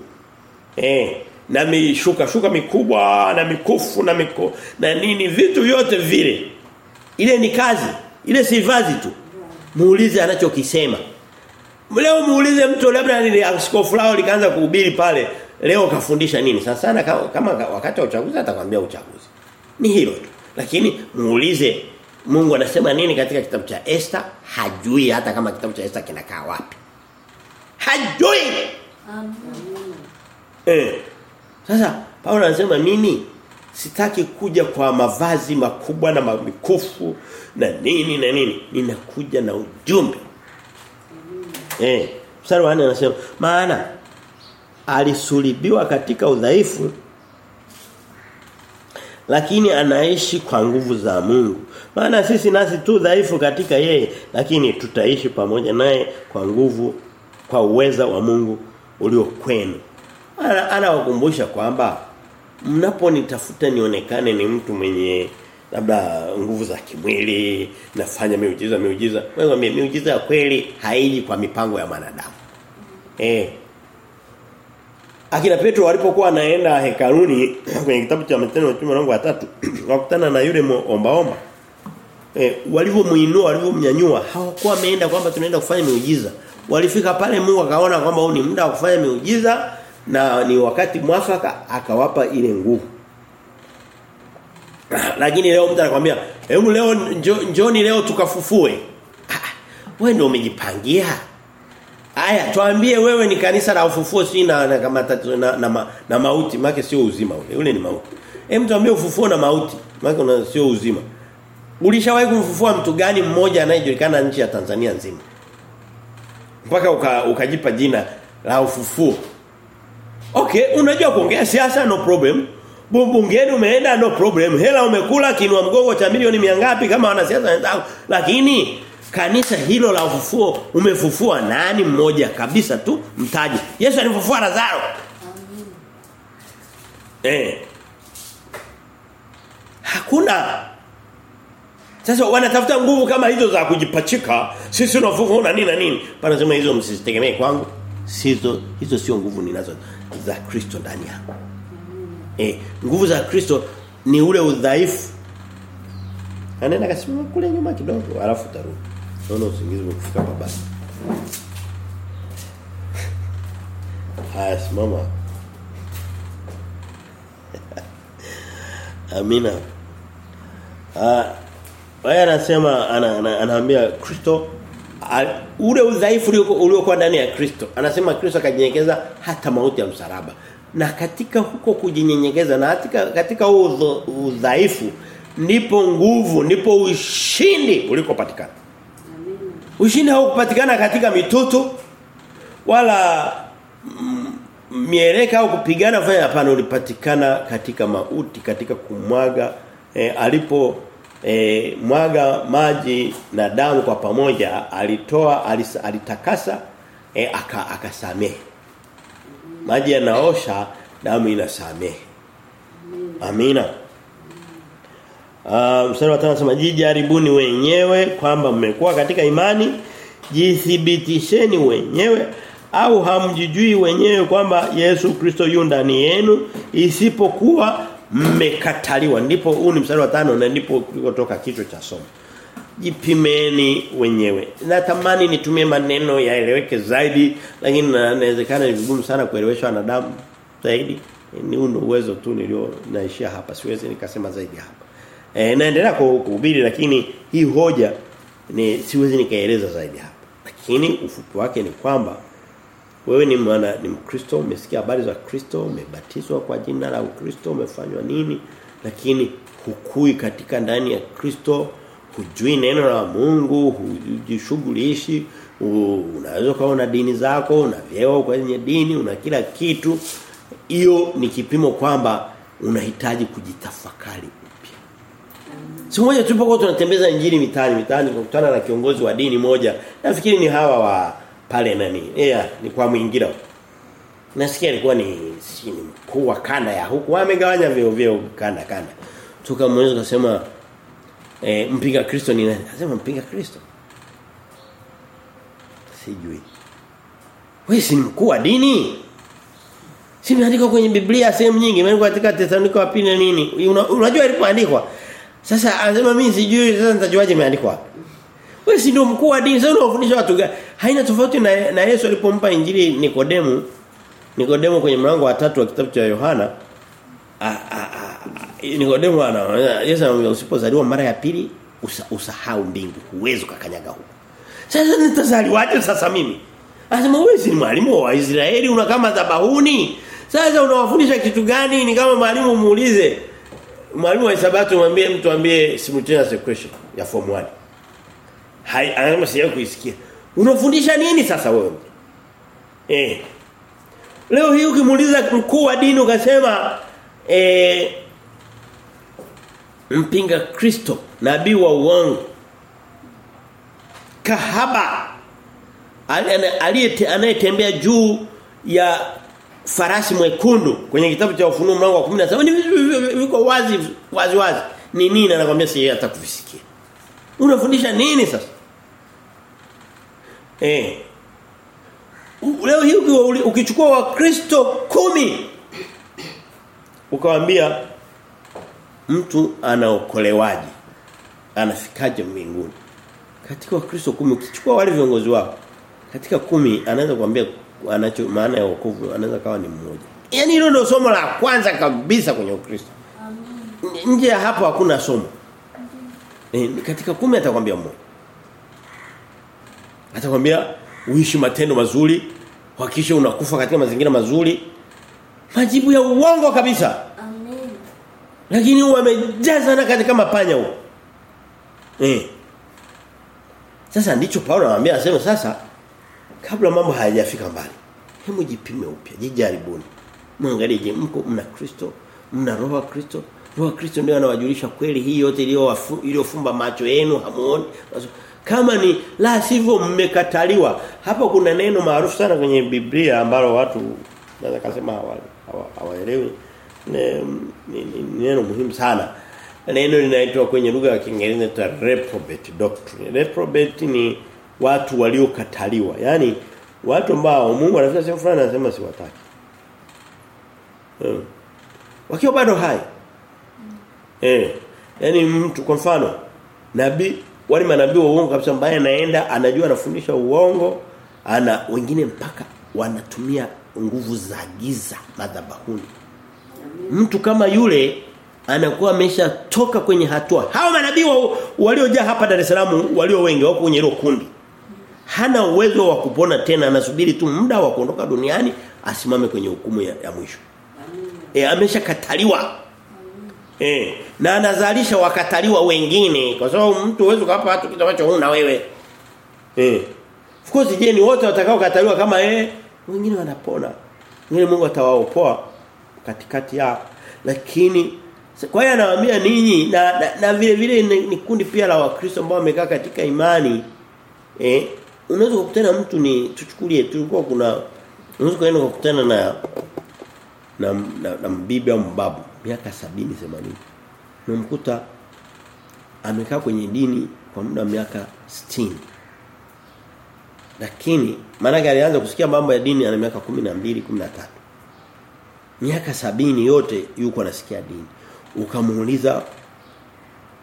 eh na mishuka shuka mikubwa na mikufu na miko na nini vitu vyote vile ile ni kazi ile si vazi tu. Muulize anachokisema leo muulize mtu labda nini askofu lao likaanza kuhubiri pale leo kafundisha nini? Sasa sana kama, kama wakati wa uchaguzi atakwambia uchaguzi. Ni hilo tu. Lakini muulize Mungu anasema nini katika kitabu cha Esther hajui hata kama kitabu cha Esther kinakaa wapi. Hajui! Amen. eh. Sasa Paulo anasema mimi sitaki kuja kwa mavazi makubwa na mikufu na nini na nini. Ninakuja na ujumbe eh mstari wa 4 anasema maana alisulibiwa katika udhaifu lakini anaishi kwa nguvu za Mungu. Maana sisi nasi tu dhaifu katika yeye lakini tutaishi pamoja naye kwa nguvu kwa uweza wa Mungu ulio kwenu. Anawakumbusha ana kwamba mnaponitafuta nionekane ni mtu mwenye labda nguvu za kimwili, nafanya miujiza miujiza. Wewe miujiza ya kweli haiji kwa mipango ya wanadamu. Eh, Akina Petro walipokuwa anaenda hekaluni kwenye kitabu cha Matendo ya Mitume mlango wa 3 wakutana na yule ombaomba. omba. Eh walivyomuinua walivyomnyanyua hawakuwa wameenda kwamba tunaenda kufanya miujiza. Walifika pale Mungu akaona kwamba huu ni muda wa kufanya miujiza na ni wakati mwafaka akawapa ile nguvu. Lakini leo mtu anakuambia, "Hebu leo njoni leo tukafufue." Wewe ndio umejipangia. Aya, tuambie wewe ni kanisa la ufufuo si na na na, na, na, na mauti, maana sio uzima ule. Ule ni mauti. Hem tuambie ufufuo na mauti, maana sio uzima. Ulishawahi kumfufua mtu gani mmoja anayejulikana nchi ya Tanzania nzima? Mpaka uka, ukajipa jina la ufufuo. Okay, unajua kuongea siasa no problem. Bungeni umeenda no problem. Hela umekula kinua mgongo cha milioni ngapi kama wanasiasa wenzao. Lakini kanisa hilo la ufufuo umefufua nani mmoja kabisa tu mtaji. Yesu alifufua Lazaro. Eh. Hakuna sasa wanatafuta nguvu kama hizo za kujipachika, sisi tunafufua na nini na nini. Panasema hizo msizitegemee kwangu. Sizo hizo sio nguvu ninazo za Kristo ndani yangu. Eh, nguvu za Kristo ni ule udhaifu. Anaenda kasimama kule nyuma kidogo, alafu tarudi. Naona usingizi umefika baba. Haya simama. Amina. Ah Waya anasema ana, anaambia Kristo ule udhaifu uliokuwa ndani ya Kristo. Anasema Kristo akajinyenyekeza hata mauti ya msalaba. Na katika huko kujinyenyekeza na katika katika huo udhaifu ndipo nguvu ndipo ushindi ulikopatikana ushindi haukupatikana katika mitoto wala mm, mieleka au kupigana fanya hapana ulipatikana katika mauti katika kumwaga e, alipo e, mwaga maji na damu kwa pamoja alitoa alitakasa e, aka akasamehe maji yanaosha damu inasamehe. Amina. Uh, mstari wa 5 anasema jijaribuni wenyewe kwamba mmekuwa katika imani. Jithibitisheni wenyewe au hamjijui wenyewe kwamba Yesu Kristo yu ndani yenu isipokuwa mmekataliwa. Ndipo huu ni mstari wa tano na ndipo kutoka kichwa cha somo jipimeni wenyewe. Natamani nitumie maneno yaeleweke zaidi lakini inawezekana ni vigumu sana kuelewesha wanadamu zaidi. Ni uno uwezo tu nilio naishia hapa. Siwezi nikasema zaidi hapa. E, naendelea kuhubiri lakini hii hoja ni siwezi nikaeleza zaidi hapa. Lakini ufupi wake ni kwamba wewe ni mwana ni Mkristo umesikia habari za Kristo umebatizwa kwa jina la Ukristo umefanywa nini lakini hukui katika ndani ya Kristo hujui neno la Mungu hujishughulishi unaweza kuwa una dini zako una vyeo kwenye dini una kila kitu. Hiyo ni kipimo kwamba unahitaji kujitafakari upya. Siku moja tulipokuwa tunatembeza injili mitaani mitaani tukakutana na kiongozi wa dini moja. Nafikiri ni hawa wa pale nani? Yeah, ni kwa mwingira nasikia alikuwa ni si mkuu wa kanda ya huku. Wamegawanya vyeo vyeo kanda kanda. Tukamweza kusema e, mpinga Kristo ni nani? Anasema mpinga Kristo. Sijui. Wewe si mkuu wa dini? Si imeandikwa kwenye Biblia sehemu nyingi imeandikwa katika Tesalonika wa pili nini? Unajua ilipoandikwa. Sasa anasema mimi sijui sasa nitajuaje imeandikwa wewe si ndio mkuu wa dini? Sasa unawafundisha watu gani haina tofauti na, na Yesu alipompa injili Nikodemu. Nikodemu kwenye mlango wa tatu wa kitabu cha Yohana Nikodemu ana Yesu anamwambia usipozaliwa mara ya pili usa, usahau mbingu huwezi kukanyaga huko sasa nitazaliwaje sasa mimi Anasema wewe si mwalimu wa Israeli una kama dhabahuni. Sasa unawafundisha kitu gani? Ni kama mwalimu muulize. Mwalimu wa Sabato mwambie mtu ambie simultaneous equation ya form 1. Hai anasema sijawahi kuisikia. Unafundisha nini sasa wewe? Eh. Leo hii ukimuuliza mkuu wa dini ukasema eh mpinga Kristo, nabii wa uongo. Kahaba anayetembea juu ya farasi mwekundu kwenye kitabu cha ufunuo mlango wa 17 ni viko wazi wazi wazi. Ni nini? Anakuambia si yeye atakufisikia unafundisha nini sasa? Eh. Leo hii ukichukua wakristo kumi ukawaambia mtu anaokolewaje anafikaje mbinguni katika wakristo kumi ukichukua wale viongozi wao katika kumi anaweza kuambia anacho maana ya wokovu anaweza kawa ni mmoja. Yaani hilo ndio somo la kwanza kabisa kwenye Ukristo. Nje ya hapo hakuna somo. E, katika kumi atakwambia mmoja. Atakwambia uishi matendo mazuri, hakikisha unakufa katika mazingira mazuri. Majibu ya uongo kabisa. Lakini wamejaza na katika mapanya huo. Eh. Sasa ndicho Paulo anamwambia aseme sasa kabla mambo hayajafika mbali hebu jipime upya jijaribuni. Muangalie je mko mna Kristo? Mna roho wa Kristo? Roho wa Kristo ndio anawajulisha kweli hii yote iliyofumba macho yenu hamuoni? Kama ni la sivyo mmekataliwa. Hapo kuna neno maarufu sana kwenye Biblia ambalo watu naweza kusema hawaelewi ni neno muhimu sana neno linaitwa kwenye lugha ya Kiingereza ta reprobate doctrine reprobate ni watu waliokataliwa. yani watu ambao Mungu anafika sehemu fulani anasema siwataki. Hmm. Wakiwa bado hai. Eh. Yaani mtu kwa mfano nabii wale manabii wa uongo kabisa mbaya anaenda anajua anafundisha uongo ana wengine mpaka wanatumia nguvu za giza madhabahuni. Mtu kama yule anakuwa ameshatoka kwenye hatua. Hao manabii waliojaa hapa Dar es Salaam walio wengi wako kwenye hilo kundi hana uwezo wa kupona tena anasubiri tu muda wa kuondoka duniani asimame kwenye hukumu ya, ya mwisho E, ameshakataliwa. Eh, na anazalisha wakataliwa wengine kwa sababu mtu uwezo kwa hapa watu kitu ambacho huna wewe. Eh. Of course je ni wote watakao kataliwa kama yeye wengine wanapona. Wengine Mungu atawaokoa katikati yao. Lakini kwa hiyo anawaambia ninyi na, na, na vile vile ni, ni kundi pia la Wakristo ambao wamekaa katika imani eh unaweza kukutana mtu ni tuchukulie tulikuwa kuna unaweza kwenda kukutana na na, na, na mbibi au mbabu miaka 70 80 unamkuta amekaa kwenye dini kwa muda wa miaka 60 lakini maana alianza kusikia mambo ya dini ana miaka 12 13 miaka sabini yote yuko anasikia dini. Ukamuuliza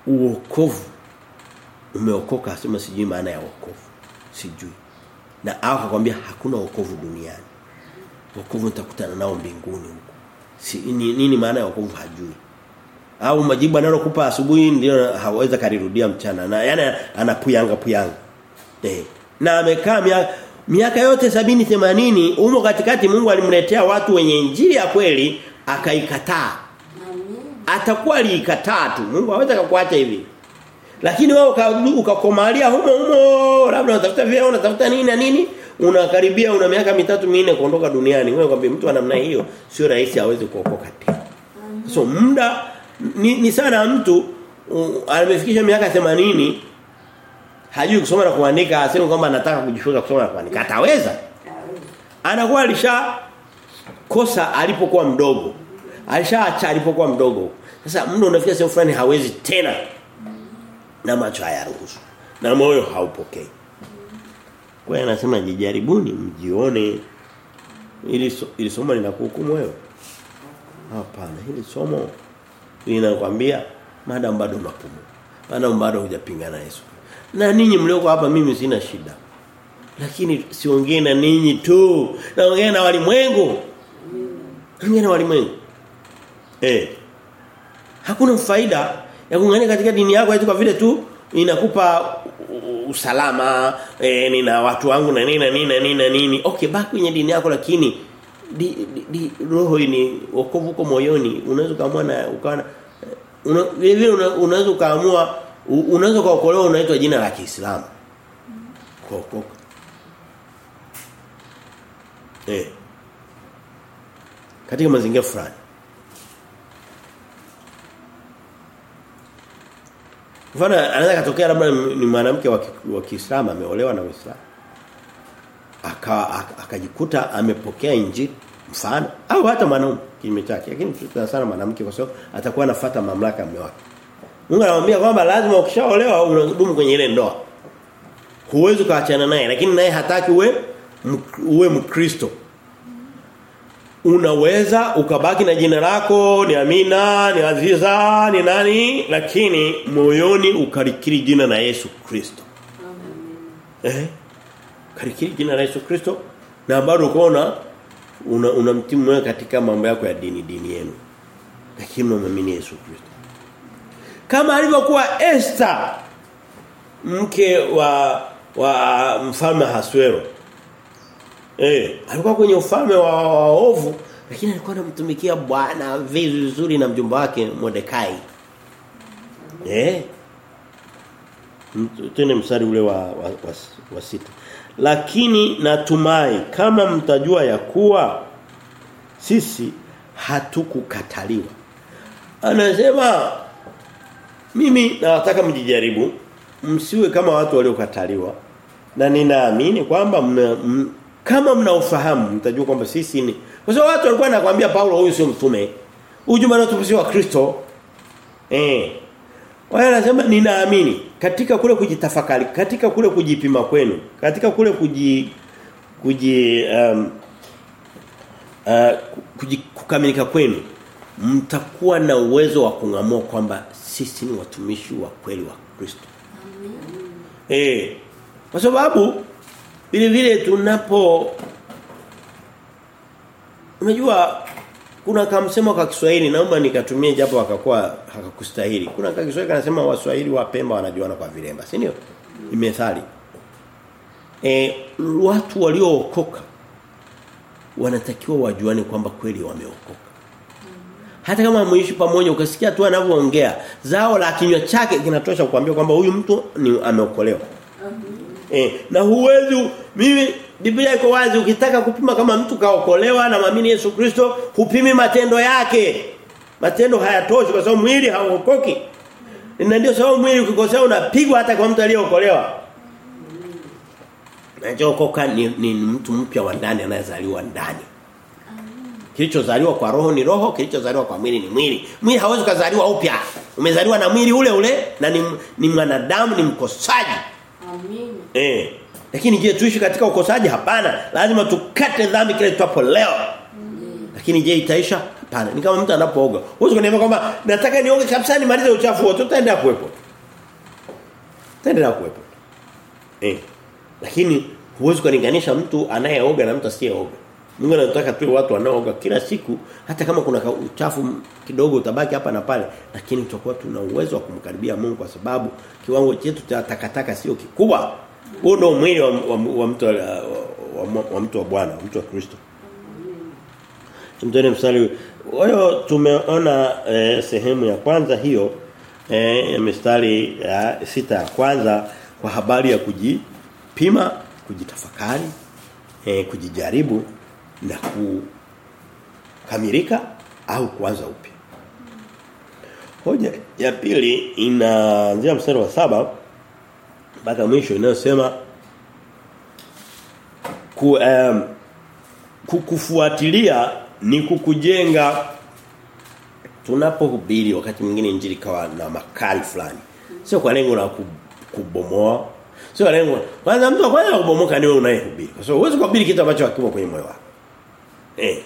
uokovu umeokoka? Asema sijui maana ya wokovu. Sijui. Na akakwambia hakuna wokovu duniani. Wokovu nitakutana nao mbinguni huko. Si ni, nini maana ya wokovu? Hajui. Au majibu analokupa asubuhi ndio haweza karirudia mchana. Na yani anapuyanga puyanga. Eh. Na amekaa miaka, yote sabini themanini umo katikati Mungu alimletea watu wenye injili ya kweli akaikataa. Atakuwa aliikataa tu. Mungu hawezi kukuacha hivi. Lakini wewe ukakomalia humo humo labda unatafuta vyeo unatafuta nini na nini unakaribia una miaka mitatu minne kuondoka duniani. Wewe kwambie mtu wa namna hiyo sio rahisi aweze kuokoka tena. So muda ni, ni sana mtu uh, amefikisha miaka 80 hajui kusoma na kuandika aseme kwamba anataka kujifunza kusoma na kuandika. Ataweza. Anakuwa alisha kosa alipokuwa mdogo. Alishaacha alipokuwa mdogo. Sasa mtu unafikia sehemu fulani hawezi tena. Na macho hayaruhusu. Na moyo haupokei. Kwa hiyo anasema jijaribuni mjione. Ili so, ili somo linakuhukumu wewe? Hapana hili somo linakwambia madam bado unapumua madam bado hujapingana Yesu na ninyi mlioko hapa mimi sina shida. Lakini siongee na ninyi tu. Naongea na walimwengu. Naongea na walimwengu. Eh hakuna faida ya kungania katika dini yako kwa vile tu inakupa usalama eh nina watu wangu na nini na nini na nini na nini. Okay baki kwenye dini yako lakini di, di, di roho ni wokovu moyoni. Unaweza kaamua na ukawa vile vile unaweza kaamua unaweza kuokolewa unaitwa jina la Kiislamu kuokoka eh katika mazingira fulani Mfano anaweza katokea labda ni mwanamke wa Kiislamu ameolewa na Uislamu. Akajikuta amepokea injili mfano au hata mwanaume kinyume chake lakini sana mwanamke kwa sababu atakuwa anafuata mamlaka ya mume wake. Mungu anamwambia kwamba lazima ukishaolewa unadumu kwenye ile ndoa. Huwezi kuachana naye lakini naye hataki uwe uwe Mkristo. Unaweza ukabaki na jina lako ni Amina, ni Aziza, ni nani lakini moyoni ukarikiri jina la Yesu Kristo. Amen. Eh? Karikiri jina la Yesu Kristo na bado ukoona una, una wewe katika mambo yako ya dini dini yenu. Lakini unamwamini Yesu Kristo. Kama alivyokuwa Esther mke wa wa mfalme Haswero. Eh, alikuwa kwenye ufalme wa waovu lakini alikuwa anamtumikia Bwana vizuri na mjomba wake Mordekai. Eh? Tene msari ule wa, wa, wa, wa sita. Lakini natumai kama mtajua ya kuwa sisi hatukukataliwa. Anasema mimi nawataka mjijaribu. Msiwe kama watu waliokataliwa. Na ninaamini kwamba mna, m, kama mnaofahamu mtajua kwamba sisi ni kwa sababu watu walikuwa wanakuambia Paulo huyu sio mtume. Ujumbe anatupatia wa Kristo eh. Wao anasema ninaamini katika kule kujitafakari katika kule kujipima kwenu katika kule kuji kuji um, uh, kukamilika kwenu mtakuwa na uwezo wa kungamua kwamba sisi ni watumishi wa kweli wa Kristo. Eh. Kwa sababu vile vile tunapo unajua kuna kamsema kwa Kiswahili naomba nikatumie japo akakuwa hakakustahili. Kuna kwa Kiswahili kanasema Waswahili wa Pemba wanajuana kwa vilemba, si ndio? Ni methali. Eh watu waliookoka wanatakiwa wajuane kwamba kweli wameokoka. Hata kama muishi pamoja ukasikia tu anavyoongea zao la kinywa chake kinatosha kukuambia kwamba huyu mtu ni ameokolewa. Eh na huwezi mimi Biblia iko wazi ukitaka kupima kama mtu kaokolewa na maamini Yesu Kristo hupimi matendo yake. Matendo hayatoshi kwa sababu mwili hauokoki. Na ndio sababu mwili ukikosea unapigwa hata kwa mtu aliyeokolewa. Anachokoka ni, ni mtu mpya wa ndani anayezaliwa ndani. Kilichozaliwa kwa roho ni roho, kilichozaliwa kwa mwili ni mwili. Mwili hawezi kuzaliwa upya. Umezaliwa na mwili ule ule na ni, ni mwanadamu ni mkosaji. Amina. Eh. Lakini je, tuishi katika ukosaji? Hapana. Lazima tukate dhambi kile tutapo leo. Lakini je itaisha? Hapana. Ni kama mtu anapooga. Huwezi kuniambia kwamba nataka nioge kabisa nimalize uchafu wote. Utaendelea kuwepo. Utaendelea kuwepo. Eh. Lakini huwezi kulinganisha mtu anayeoga na mtu asiyeoga. Mungu anataka tu watu wanaoga kila siku hata kama kuna uchafu kidogo utabaki hapa na pale lakini tutakuwa tuna uwezo wa kumkaribia Mungu kwa sababu kiwango chetu cha takataka sio kikubwa. Huo ndio mwili wa, wa, wa mtu wa, wa, mtu wa Bwana, mtu wa Kristo. Mtone mstari Wao tumeona eh, sehemu ya kwanza hiyo eh, ya mistari ya sita ya kwanza kwa habari ya kujipima, kujitafakari, eh, kujijaribu na kukamilika au kuanza upya. Hoja ya pili inaanzia mstari wa saba mpaka mwisho inayosema ku um, kukufuatilia ni kukujenga tunapohubiri wakati mwingine injili kawa na makali fulani. Sio kwa lengo la ku- kubomoa. Sio lengo kwanza mtu kwanza kubomoka ni wewe unayehubiri. Kwa sababu huwezi kuhubiri kitu ambacho hakimo kwenye moyo wako eh.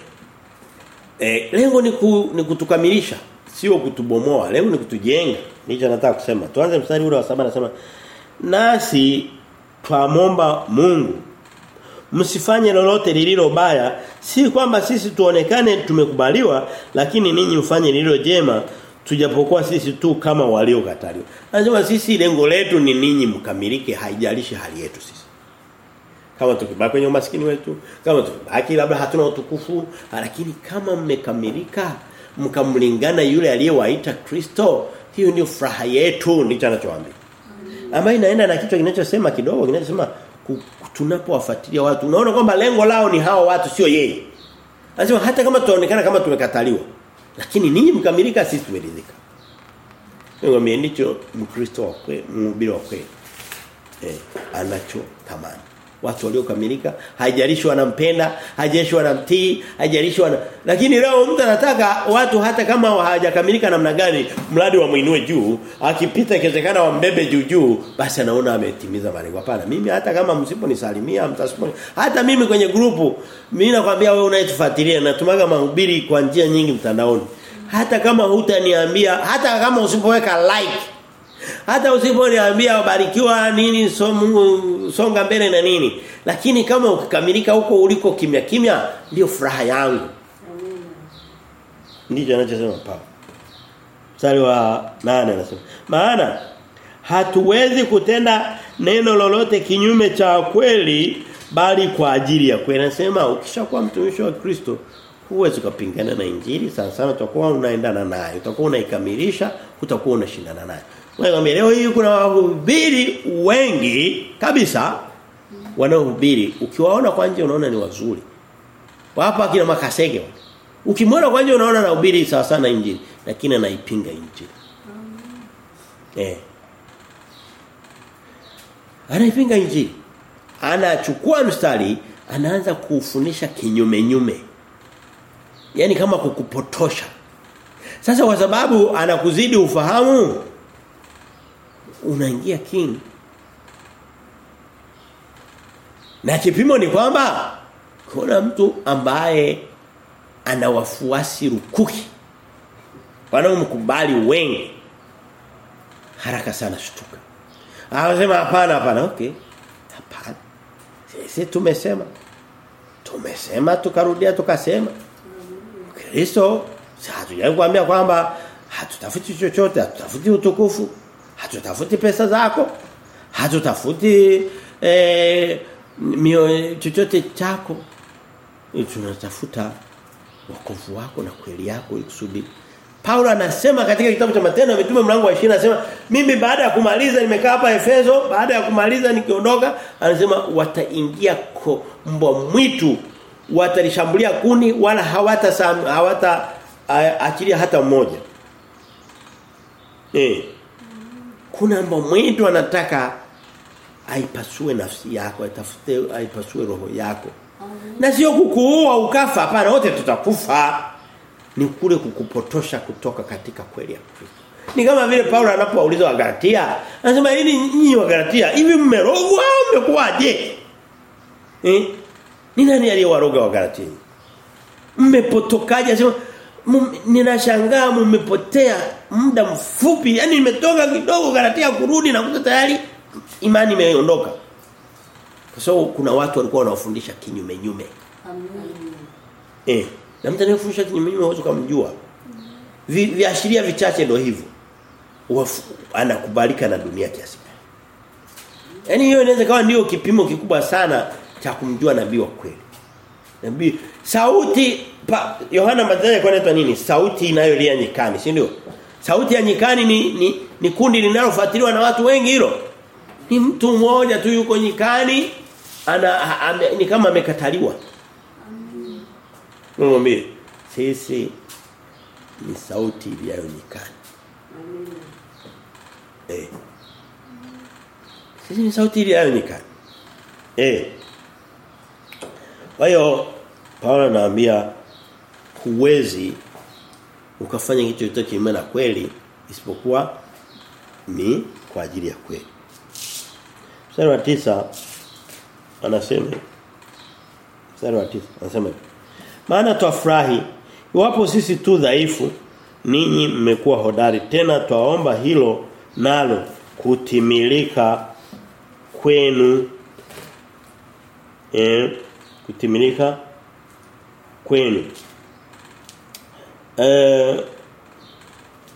Eh lengo ni ku, ni kutukamilisha sio kutubomoa. Lengo ni kutujenga. Ndicho nataka kusema. Tuanze mstari ule wa saba nasema nasi twamomba Mungu msifanye lolote lililo baya. Si kwamba sisi tuonekane tumekubaliwa lakini ninyi mfanye lililo jema tujapokuwa sisi tu kama waliokataliwa anasema sisi lengo letu ni ninyi mkamilike haijalishi hali yetu sisi kama tukibaki kwenye umaskini wetu kama tukibaki labda hatuna utukufu lakini kama mmekamilika mkamlingana yule aliyewaita Kristo hiyo ndio furaha yetu ndicho anachoambia ambayo inaenda na kichwa kinachosema kidogo kinachosema tunapowafuatilia watu unaona kwamba lengo lao ni hao watu sio yeye. Anasema hata kama tutaonekana kama tumekataliwa lakini ninyi mkamilika sisi tumeridhika. Ngombe ndicho mkristo wa kweli mhubiri wa kweli eh anacho tamani watu waliokamilika. Haijalishi wanampenda haijalishi wanamtii haijalishi wana lakini leo mtu anataka watu hata kama hawajakamilika namna gani mradi wa muinue juu akipita ikiwezekana wambebe juu juu basi anaona ametimiza malengo. Hapana mimi hata kama msiponisalimia mtasiponi hata mimi kwenye grupu mimi nakwambia wewe unayetufuatilia natumaga mahubiri kwa njia nyingi mtandaoni. Hata kama hutaniambia hata kama usipoweka like hata usiponiambia ubarikiwa nini somu, songa mbele na nini. Lakini kama ukikamilika huko uliko kimya kimya ndio furaha yangu. Ndicho anachosema Paulo mstari wa 8 anasema maana hatuwezi kutenda neno lolote kinyume cha kweli bali kwa ajili ya kweli. Anasema ukishakuwa mtumishi wa Kristo huwezi kupingana na injili. Sana sana utakuwa unaendana nayo utakuwa unaikamilisha utakuwa unashindana nayo wewe leo hii kuna wahubiri wengi kabisa wanaohubiri. Ukiwaona kwa nje unaona ni wazuri. Hapa kina makasege ukimwona kwa nje unaona anahubiri sawa sana injili lakini anaipinga injili. Eh. Anaipinga injili. Anachukua mstari anaanza kufundisha kinyume nyume. Yaani kama kukupotosha. Sasa kwa sababu anakuzidi ufahamu unaingia king na kipimo ni kwamba kuna mtu ambaye ana wafuasi rukuki. Wanaomkubali wengi. Haraka sana shtuka. Anasema hapana hapana. Okay. Hapana. Sisi tumesema. Tumesema tukarudia tukasema. Kristo hatujawahi kuambia kwamba hatutafuti chochote hatutafuti utukufu hatutafuti pesa zako hatutafuti eh, chochote chako tunatafuta wokovu wako na kweli yako ili kusudi Paulo anasema katika kitabu cha Matendo Mitume mlango wa 20 anasema mimi baada ya kumaliza nimekaa hapa Efeso baada ya kumaliza nikiondoka anasema wataingia ko mbwa mwitu watalishambulia kuni wala hawata hawata achilia hata mmoja. Eh. Kuna mambo mwitu anataka aipasue nafsi yako, atafute aipasue roho yako. Na sio kukuua ukafa hapana wote tutakufa. Ni kule kukupotosha kutoka katika kweli ya Kristo. Ni kama vile Paulo anapowauliza Wagalatia, anasema hili nyinyi Wagalatia, hivi mmerogwa au mmekuaje? Eh? Ni nani aliyewaroga Wagalatia? Mmepotokaje? Anasema ninashangaa mmepotea muda mfupi. yani nimetoka kidogo karatia kurudi na kuta tayari imani imeondoka. Kwa sababu kuna watu walikuwa wanawafundisha kinyume nyume. Amen. Eh, na mtu anayefundisha kinyume nyume huwezi kumjua. Vi, viashiria vichache ndio hivyo. Anakubalika na dunia kiasi Yaani hiyo inaweza kawa ndio kipimo kikubwa sana cha kumjua nabii wa kweli. Nabii sauti Yohana Mbatizaji alikuwa anaitwa nini? Sauti inayolia nyikani, si ndio? Sauti ya nyikani ni ni, ni kundi linalofuatiliwa na watu wengi hilo. Ni mtu mmoja tu yuko nyikani ana ame, ni kama amekataliwa. Mwambie sisi ni sauti iliyo nyikani. Eh. Sisi ni sauti iliyo nyikani. Eh. Kwa hiyo Paulo anaambia huwezi ukafanya kitu chochote kinyume na kweli isipokuwa ni kwa ajili ya kweli. Wa tisa anasema wa tisa anasema maana twafurahi iwapo sisi tu dhaifu ninyi mmekuwa hodari tena twaomba hilo nalo kutimilika kwenu eh kutimilika kwenu. Eh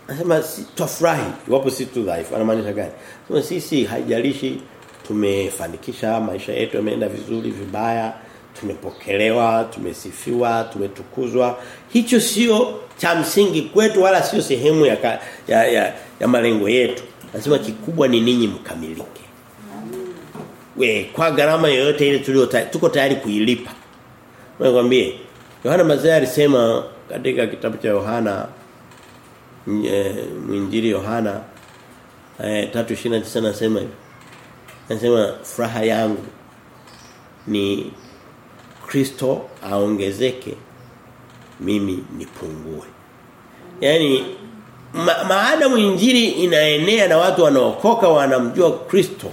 Anasema twafurahi iwapo sisi tu dhaifu. Anamaanisha gani? Sema sisi haijalishi tumefanikisha maisha yetu yameenda vizuri vibaya, tumepokelewa, tumesifiwa, tumetukuzwa. Hicho sio cha msingi kwetu wala sio sehemu ya, ka, ya, ya ya malengo yetu. Nasema kikubwa ni ninyi mkamilike. We, kwa gharama yoyote ile tulio tuko tayari kuilipa. Nakwambie Yohana Mazaya alisema katika kitabu cha Yohana mwinjili Yohana eh 3:29 anasema hivi. nasema furaha yangu ni Kristo aongezeke mimi nipungue. yani ma, maadamu injili inaenea na watu wanaokoka wanamjua Kristo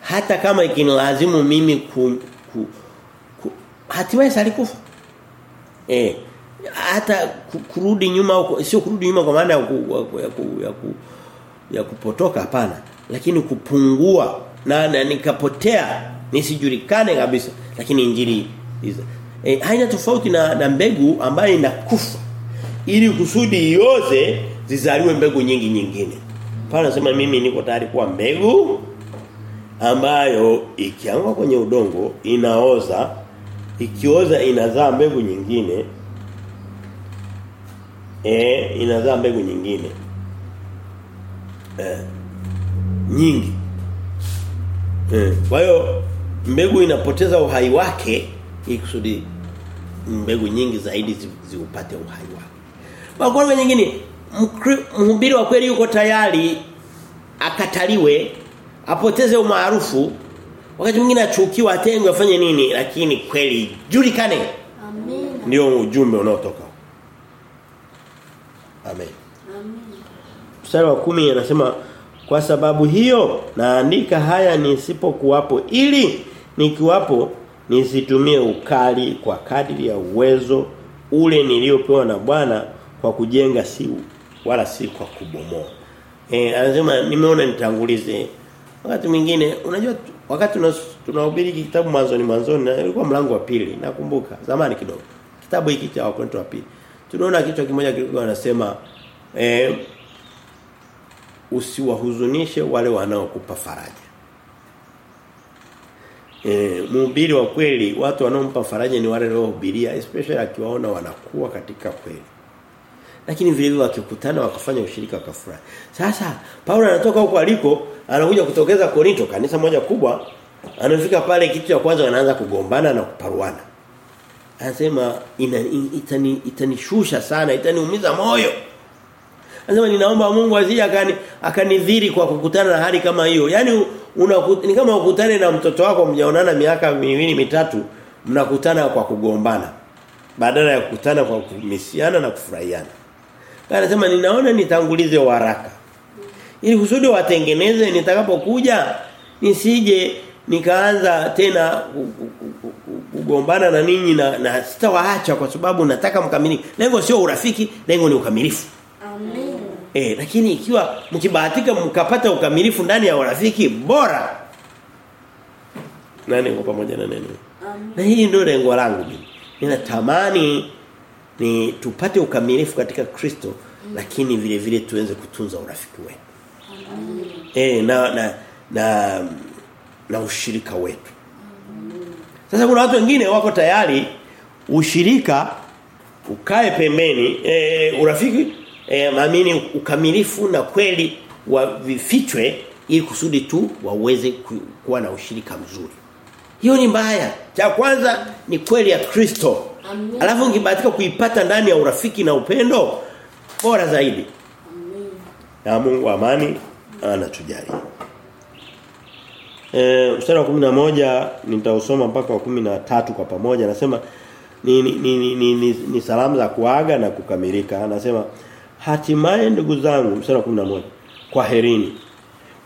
hata kama ikinilazimu mimi ku, ku, ku hatimaye salikufa. Eh hata kurudi nyuma sio kurudi nyuma kwa maana ya ku, ya, ku, ya, ku, ya kupotoka hapana. Lakini kupungua na, na nikapotea nisijulikane kabisa lakini injili hizo. E, haina tofauti na, na mbegu ambayo inakufa ili kusudi ioze zizaliwe mbegu nyingi nyingine. Paulo anasema mimi niko tayari kuwa mbegu ambayo ikianguka kwenye udongo inaoza ikioza inazaa mbegu nyingine eh inazaa mbegu nyingine. Eh nyingi. Eh kwa hiyo mbegu inapoteza uhai wake ili kusudi mbegu nyingi zaidi ziupate zi uhai wake. Kwa nyingine mhubiri wa kweli yuko tayari akataliwe apoteze umaarufu. Wakati mwingine achukiwa atengwe afanye nini? Lakini kweli julikane Amina. ndio ujumbe unaotoka Amen. Mstari wa kumi anasema kwa sababu hiyo naandika haya nisipokuwapo ili nikiwapo nisitumie ukali kwa kadiri ya uwezo ule niliopewa na Bwana kwa kujenga si wala si kwa kubomoa. Eh anasema nimeona nitangulize. Wakati mwingine unajua wakati tunahubiri kitabu mwanzo ni mwanzo na ilikuwa mlango wa pili nakumbuka zamani kidogo. Kitabu hiki cha wakonto wa pili. Tunaona kichwa kimoja kilikuwa anasema eh usiwahuzunishe wale wanaokupa faraja. Eh mhubiri wa kweli watu wanaompa faraja ni wale waliohubiria especially akiwaona wanakuwa katika kweli. lakini vile vile wakikutana wakafanya ushirika wakafurahi. Sasa Paulo anatoka huko aliko anakuja kutokeza Korinto kanisa moja kubwa anafika pale kitu cha kwanza wanaanza kugombana na kuparuana. Anasema itani itanishusha sana itaniumiza moyo. Anasema ninaomba Mungu asije akani akanidhiri kwa kukutana na hali kama hiyo. Yaani ni kama ukutane na mtoto wako mjaonana miaka miwili mitatu mnakutana kwa kugombana badala ya kukutana kwa kumisiana na kufurahiana. Anasema ninaona nitangulize waraka. Ili kusudi watengeneze nitakapokuja nisije nikaanza tena kugombana na ninyi na, na sitawaacha kwa sababu nataka mkamilifu. Lengo sio urafiki, lengo ni ukamilifu. Amen. Eh, lakini ikiwa mkibahatika mkapata ukamilifu ndani ya urafiki bora. Nani kwa pamoja na neno? Amen. Na hii ndio lengo langu mimi. Ninatamani ni tupate ukamilifu katika Kristo lakini vile vile tuweze kutunza urafiki wetu. Eh na na na na ushirika wetu. Sasa kuna watu wengine wako tayari ushirika ukae pembeni e, urafiki e, maamini ukamilifu na kweli wa vifichwe ili kusudi tu waweze kuwa na ushirika mzuri. Hiyo ni mbaya. Cha kwanza ni kweli ya Kristo. Amen. Alafu ungebahatika kuipata ndani ya urafiki na upendo bora zaidi. Amen. Na Mungu amani anatujali. Eh mstari wa 11 nitausoma mpaka wa 13 kwa pamoja. Anasema ni, ni, ni, ni, ni, ni salamu za kuaga na kukamilika. Anasema hatimaye ndugu zangu mstari wa 11 kwaherini.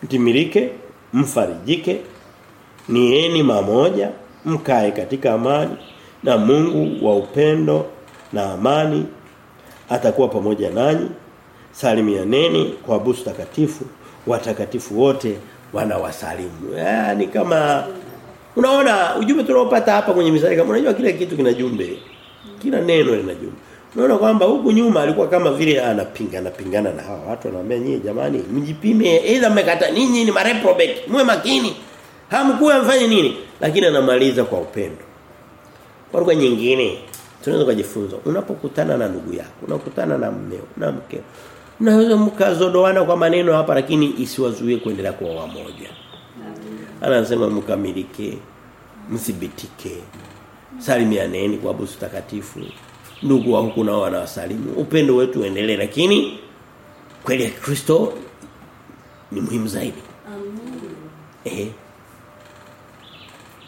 Mtimilike mfarijike. Nieni mamoja mkae katika amani na Mungu wa upendo na amani atakuwa pamoja nanyi. Salimianeni kwa busu takatifu watakatifu wote wanawasalimu. Yani kama unaona ujumbe tunaopata hapa kwenye misali kama unajua kila kitu kina jumbe. Kila neno lina jumbe. Unaona kwamba huku nyuma alikuwa kama vile anapinga anapingana na hawa watu anawaambia nyie jamani mjipime aidha mmekata ninyi ni mareprobate muwe makini. Hamkuwa mfanye nini. Lakini anamaliza kwa upendo. Kwa lugha nyingine tunaweza kujifunza unapokutana na ndugu yako unakutana na mmeo na mkeo Unaweza mkazodoana kwa maneno hapa lakini isiwazuie kuendelea kuwa wamoja. Anasema mkamilike, mthibitike. Salimianeni kwa busu takatifu. Ndugu wa huku nao wanawasalimu. Upendo wetu uendelee lakini kweli ya Kristo ni muhimu zaidi. Amen. Eh.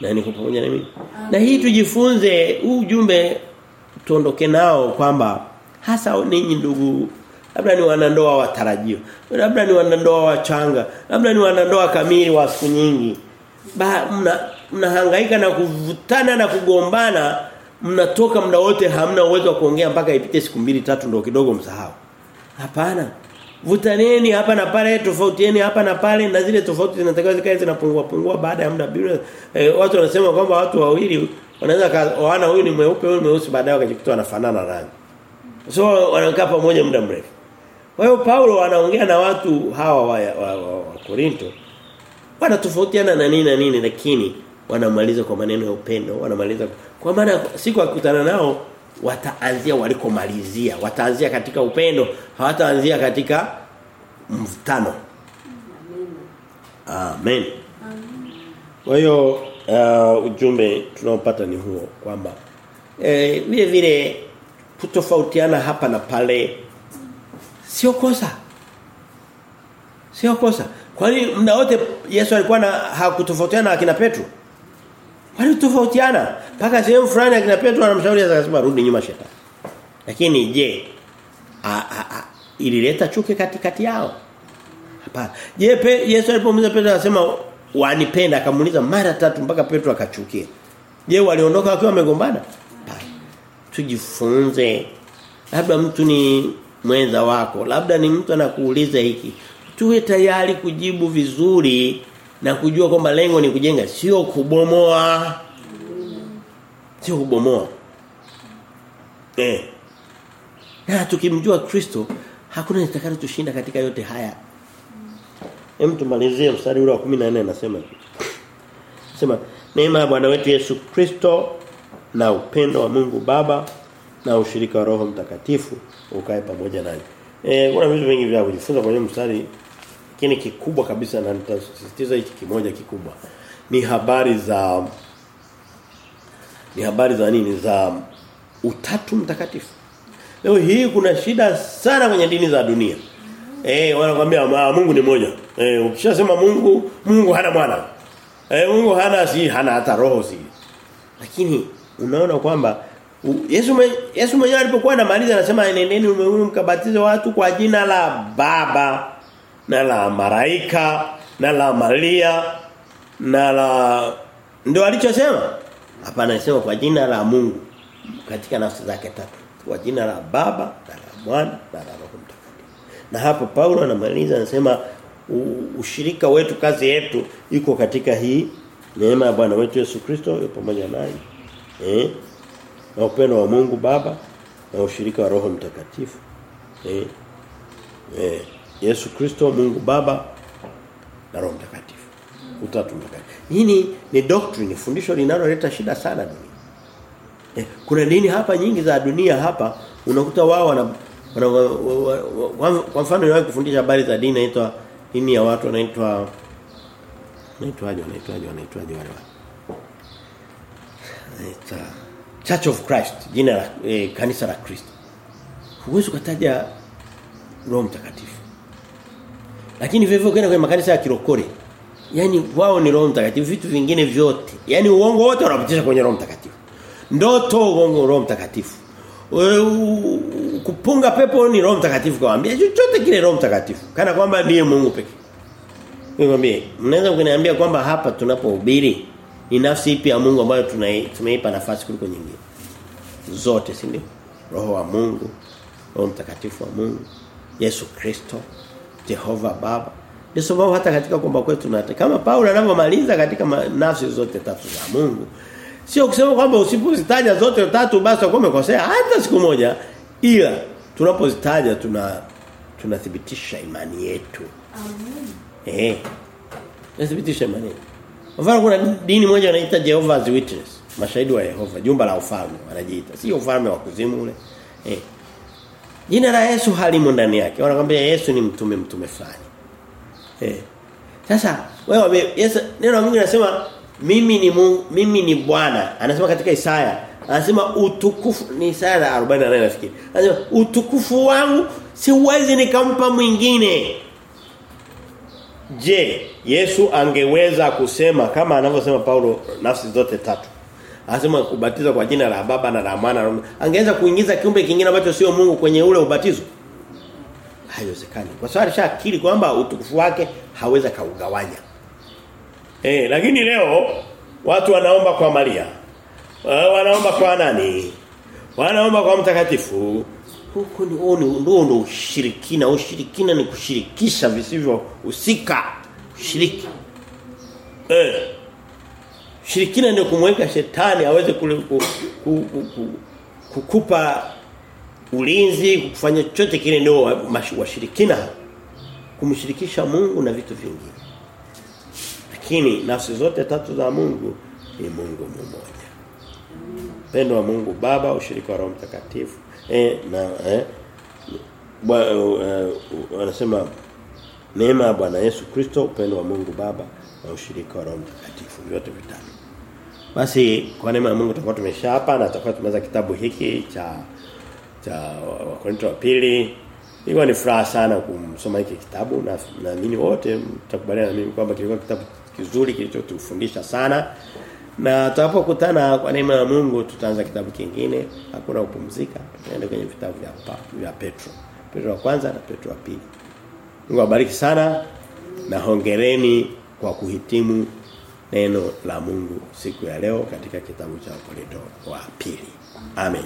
Na niko pamoja na mimi. Na hii tujifunze huu ujumbe tuondoke nao kwamba hasa ninyi ndugu labda ni wanandoa watarajio. Labda ni wanandoa wachanga. Labda ni wanandoa kamili wa siku nyingi. Mna mnahangaika na kuvutana na kugombana mnatoka muda wote hamna uwezo wa kuongea mpaka ipite siku mbili tatu ndio kidogo msahau. Hapana. Vutaneni hapa na pale tofautieni hapa na pale na zile tofauti zinatakiwa zikae zinapungua pungua baada ya muda. Bila eh, watu wanasema kwamba watu wawili wanaweza kaoana huyu ni mweupe huyu mweusi baadaye wakajikuta wanafanana rangi. So wanakaa pamoja muda mrefu kwa hiyo Paulo anaongea na watu hawa wa, wa, wa, wa Korinto. Wanatofautiana na nini na nini lakini wanamaliza kwa maneno ya upendo, wanamaliza kwa maana siku akutana nao wataanzia walikomalizia, wataanzia katika upendo, hawataanzia katika mvutano. Amen. Kwa hiyo uh, ujumbe tunaopata ni huo kwamba eh vile vile kutofautiana hapa na pale sio kosa. Sio kosa. Kwani muda wote Yesu alikuwa na hakutofautiana na akina Petro? Walitofautiana. Paka sehemu fulani akina Petro anamshauri akasema rudi nyuma shetani. Lakini je, a, a, a, ilileta chuki katikati yao? Hapana. Je, pe, Yesu alipomuuliza Petro akasema wanipenda akamuuliza mara tatu mpaka Petro akachukia. Je, waliondoka wakiwa wamegombana? Tujifunze. Labda mtu ni mwenza wako, labda ni mtu anakuuliza hiki. Tuwe tayari kujibu vizuri na kujua kwamba lengo ni kujenga sio kubomoa. Sio kubomoa. Eh. Na tukimjua Kristo hakuna nitakalo tushinda katika yote haya. Hem tumalizie mstari ule wa 14 anasema hivi. Sema neema ya Bwana wetu Yesu Kristo na upendo wa Mungu Baba na ushirika wa Roho Mtakatifu ukae pamoja nanyi. Eh kuna vitu vingi vya kujifunza kwenye mstari lakini kikubwa kabisa na nitasisitiza hiki kimoja kikubwa ni habari za ni habari za nini za utatu mtakatifu. Leo hii kuna shida sana kwenye dini za dunia. Eh wanakuambia Mungu ni mmoja. Eh ukishasema Mungu, Mungu hana mwana. Eh Mungu hana si hana hata roho si. Lakini unaona kwamba Yesu me, Yesu mwenyewe alipokuwa anamaliza anasema nendeni ulimwenguni mkabatize watu kwa jina la Baba na la Malaika na la Maria na la ndio alichosema. Hapana anasema kwa jina la Mungu katika nafsi zake tatu. Kwa jina la Baba na la Mwana na la Roho Mtakatifu. Na hapo Paulo anamaliza anasema ushirika wetu kazi yetu iko katika hii neema ya Bwana wetu Yesu Kristo yupo pamoja naye. Eh? Na upendo wa Mungu Baba na ushirika wa Roho Mtakatifu. Eh? Eh, Yesu Kristo Mungu Baba na Roho Mtakatifu. Utatu mtakatifu. Hii ni doctrine, fundisho linaloleta shida sana dunia. Eh, kuna dini hapa nyingi za dunia hapa unakuta wao wana, wana wa, wa, wa, kwa mfano niwahi kufundisha habari za dini inaitwa dini ya watu wanaitwa naitwaje wanaitwaje wanaitwaje wale wanaitwa Church of Christ jina la eh, kanisa la Kristo. Huwezi kutaja Roho Mtakatifu. Lakini vivyo hivyo kwenye makanisa ya kirokore yani wao ni Roho Mtakatifu vitu vingine vyote. Yani uongo wote wanapitisha kwenye Roho Mtakatifu. Ndoto uongo Roho Mtakatifu. Kupunga pepo ni Roho Mtakatifu kawaambia chochote kile Roho Mtakatifu. Kana kwamba ndiye Mungu pekee. Nikwambie, mnaweza kuniambia kwamba hapa tunapohubiri ni nafsi ipi ya Mungu ambayo tumeipa nafasi kuliko nyingine? Zote, si ndio? Roho wa Mungu, Roho Mtakatifu wa Mungu, Yesu Kristo, Jehova Baba. Ndio sababu hata katika kwamba kwetu tunataka kama Paulo anavyomaliza katika nafsi zote tatu za Mungu. Sio kusema kwamba usipozitaja zote tatu basi utakuwa umekosea hata siku moja ila tunapozitaja tuna tunathibitisha imani yetu. Amen. Eh. imani maneno. Mfano kuna dini moja wanaita Jehovah's Witness, mashahidi wa Yehova, jumba la ufalme wanajiita. Sio ufalme wa kuzimu ule. Eh. Jina la Yesu halimo ndani yake. Wanakuambia Yesu ni mtume mtume fulani. Eh. Sasa wewe Yesu neno la Mungu linasema mimi ni Mungu, mimi ni Bwana. Anasema katika Isaya, anasema utukufu ni Isaya 48 nafikiri. Anasema utukufu wangu siwezi nikampa mwingine. Je, Yesu angeweza kusema kama anavyosema Paulo nafsi zote tatu. Anasema kubatiza kwa jina la Baba na la Mwana. Angeweza kuingiza kiumbe kingine ambacho sio Mungu kwenye ule ubatizo? Haiwezekani. Kwa sababu alishakiri kwamba utukufu wake haweza kaugawanya. Eh, lakini leo watu wanaomba kwa Maria. Wanaomba kwa nani? Wanaomba kwa mtakatifu. Huo ndio ndio ushirikina. Ushirikina ni kushirikisha visivyo usika Ushiriki. Eh. Shirikina ndio kumweka shetani aweze kule ku, ku, ku, ku, kukupa ulinzi, kufanya chochote kile ndio washirikina. Kumshirikisha Mungu na vitu vingine. Lakini nafsi zote tatu za Mungu ni Mungu mmoja. Pendo wa Mungu Baba, ushirika wa Roho Mtakatifu eh na eh wanasema uh, uh, neema ya Bwana Yesu Kristo, upendo wa Mungu Baba na ushirika wa Roho Mtakatifu vyote vitano. Basi kwa neema ya Mungu tutakuwa hapa na tutakuwa tumeza kitabu hiki cha cha Wakorintho wa pili. Ilikuwa ni furaha sana kumsoma hiki kitabu na naamini wote mtakubaliana na mimi kwamba kilikuwa kitabu kizuri kilichotufundisha sana. Na tutapokutana kwa neema ya Mungu tutaanza kitabu kingine, hakuna kupumzika. Tuende kwenye vitabu vya vya Petro. Petro wa kwanza na Petro wa pili. Mungu awabariki sana na hongereni kwa kuhitimu neno la Mungu siku ya leo katika kitabu cha Korinto wa pili. Amen.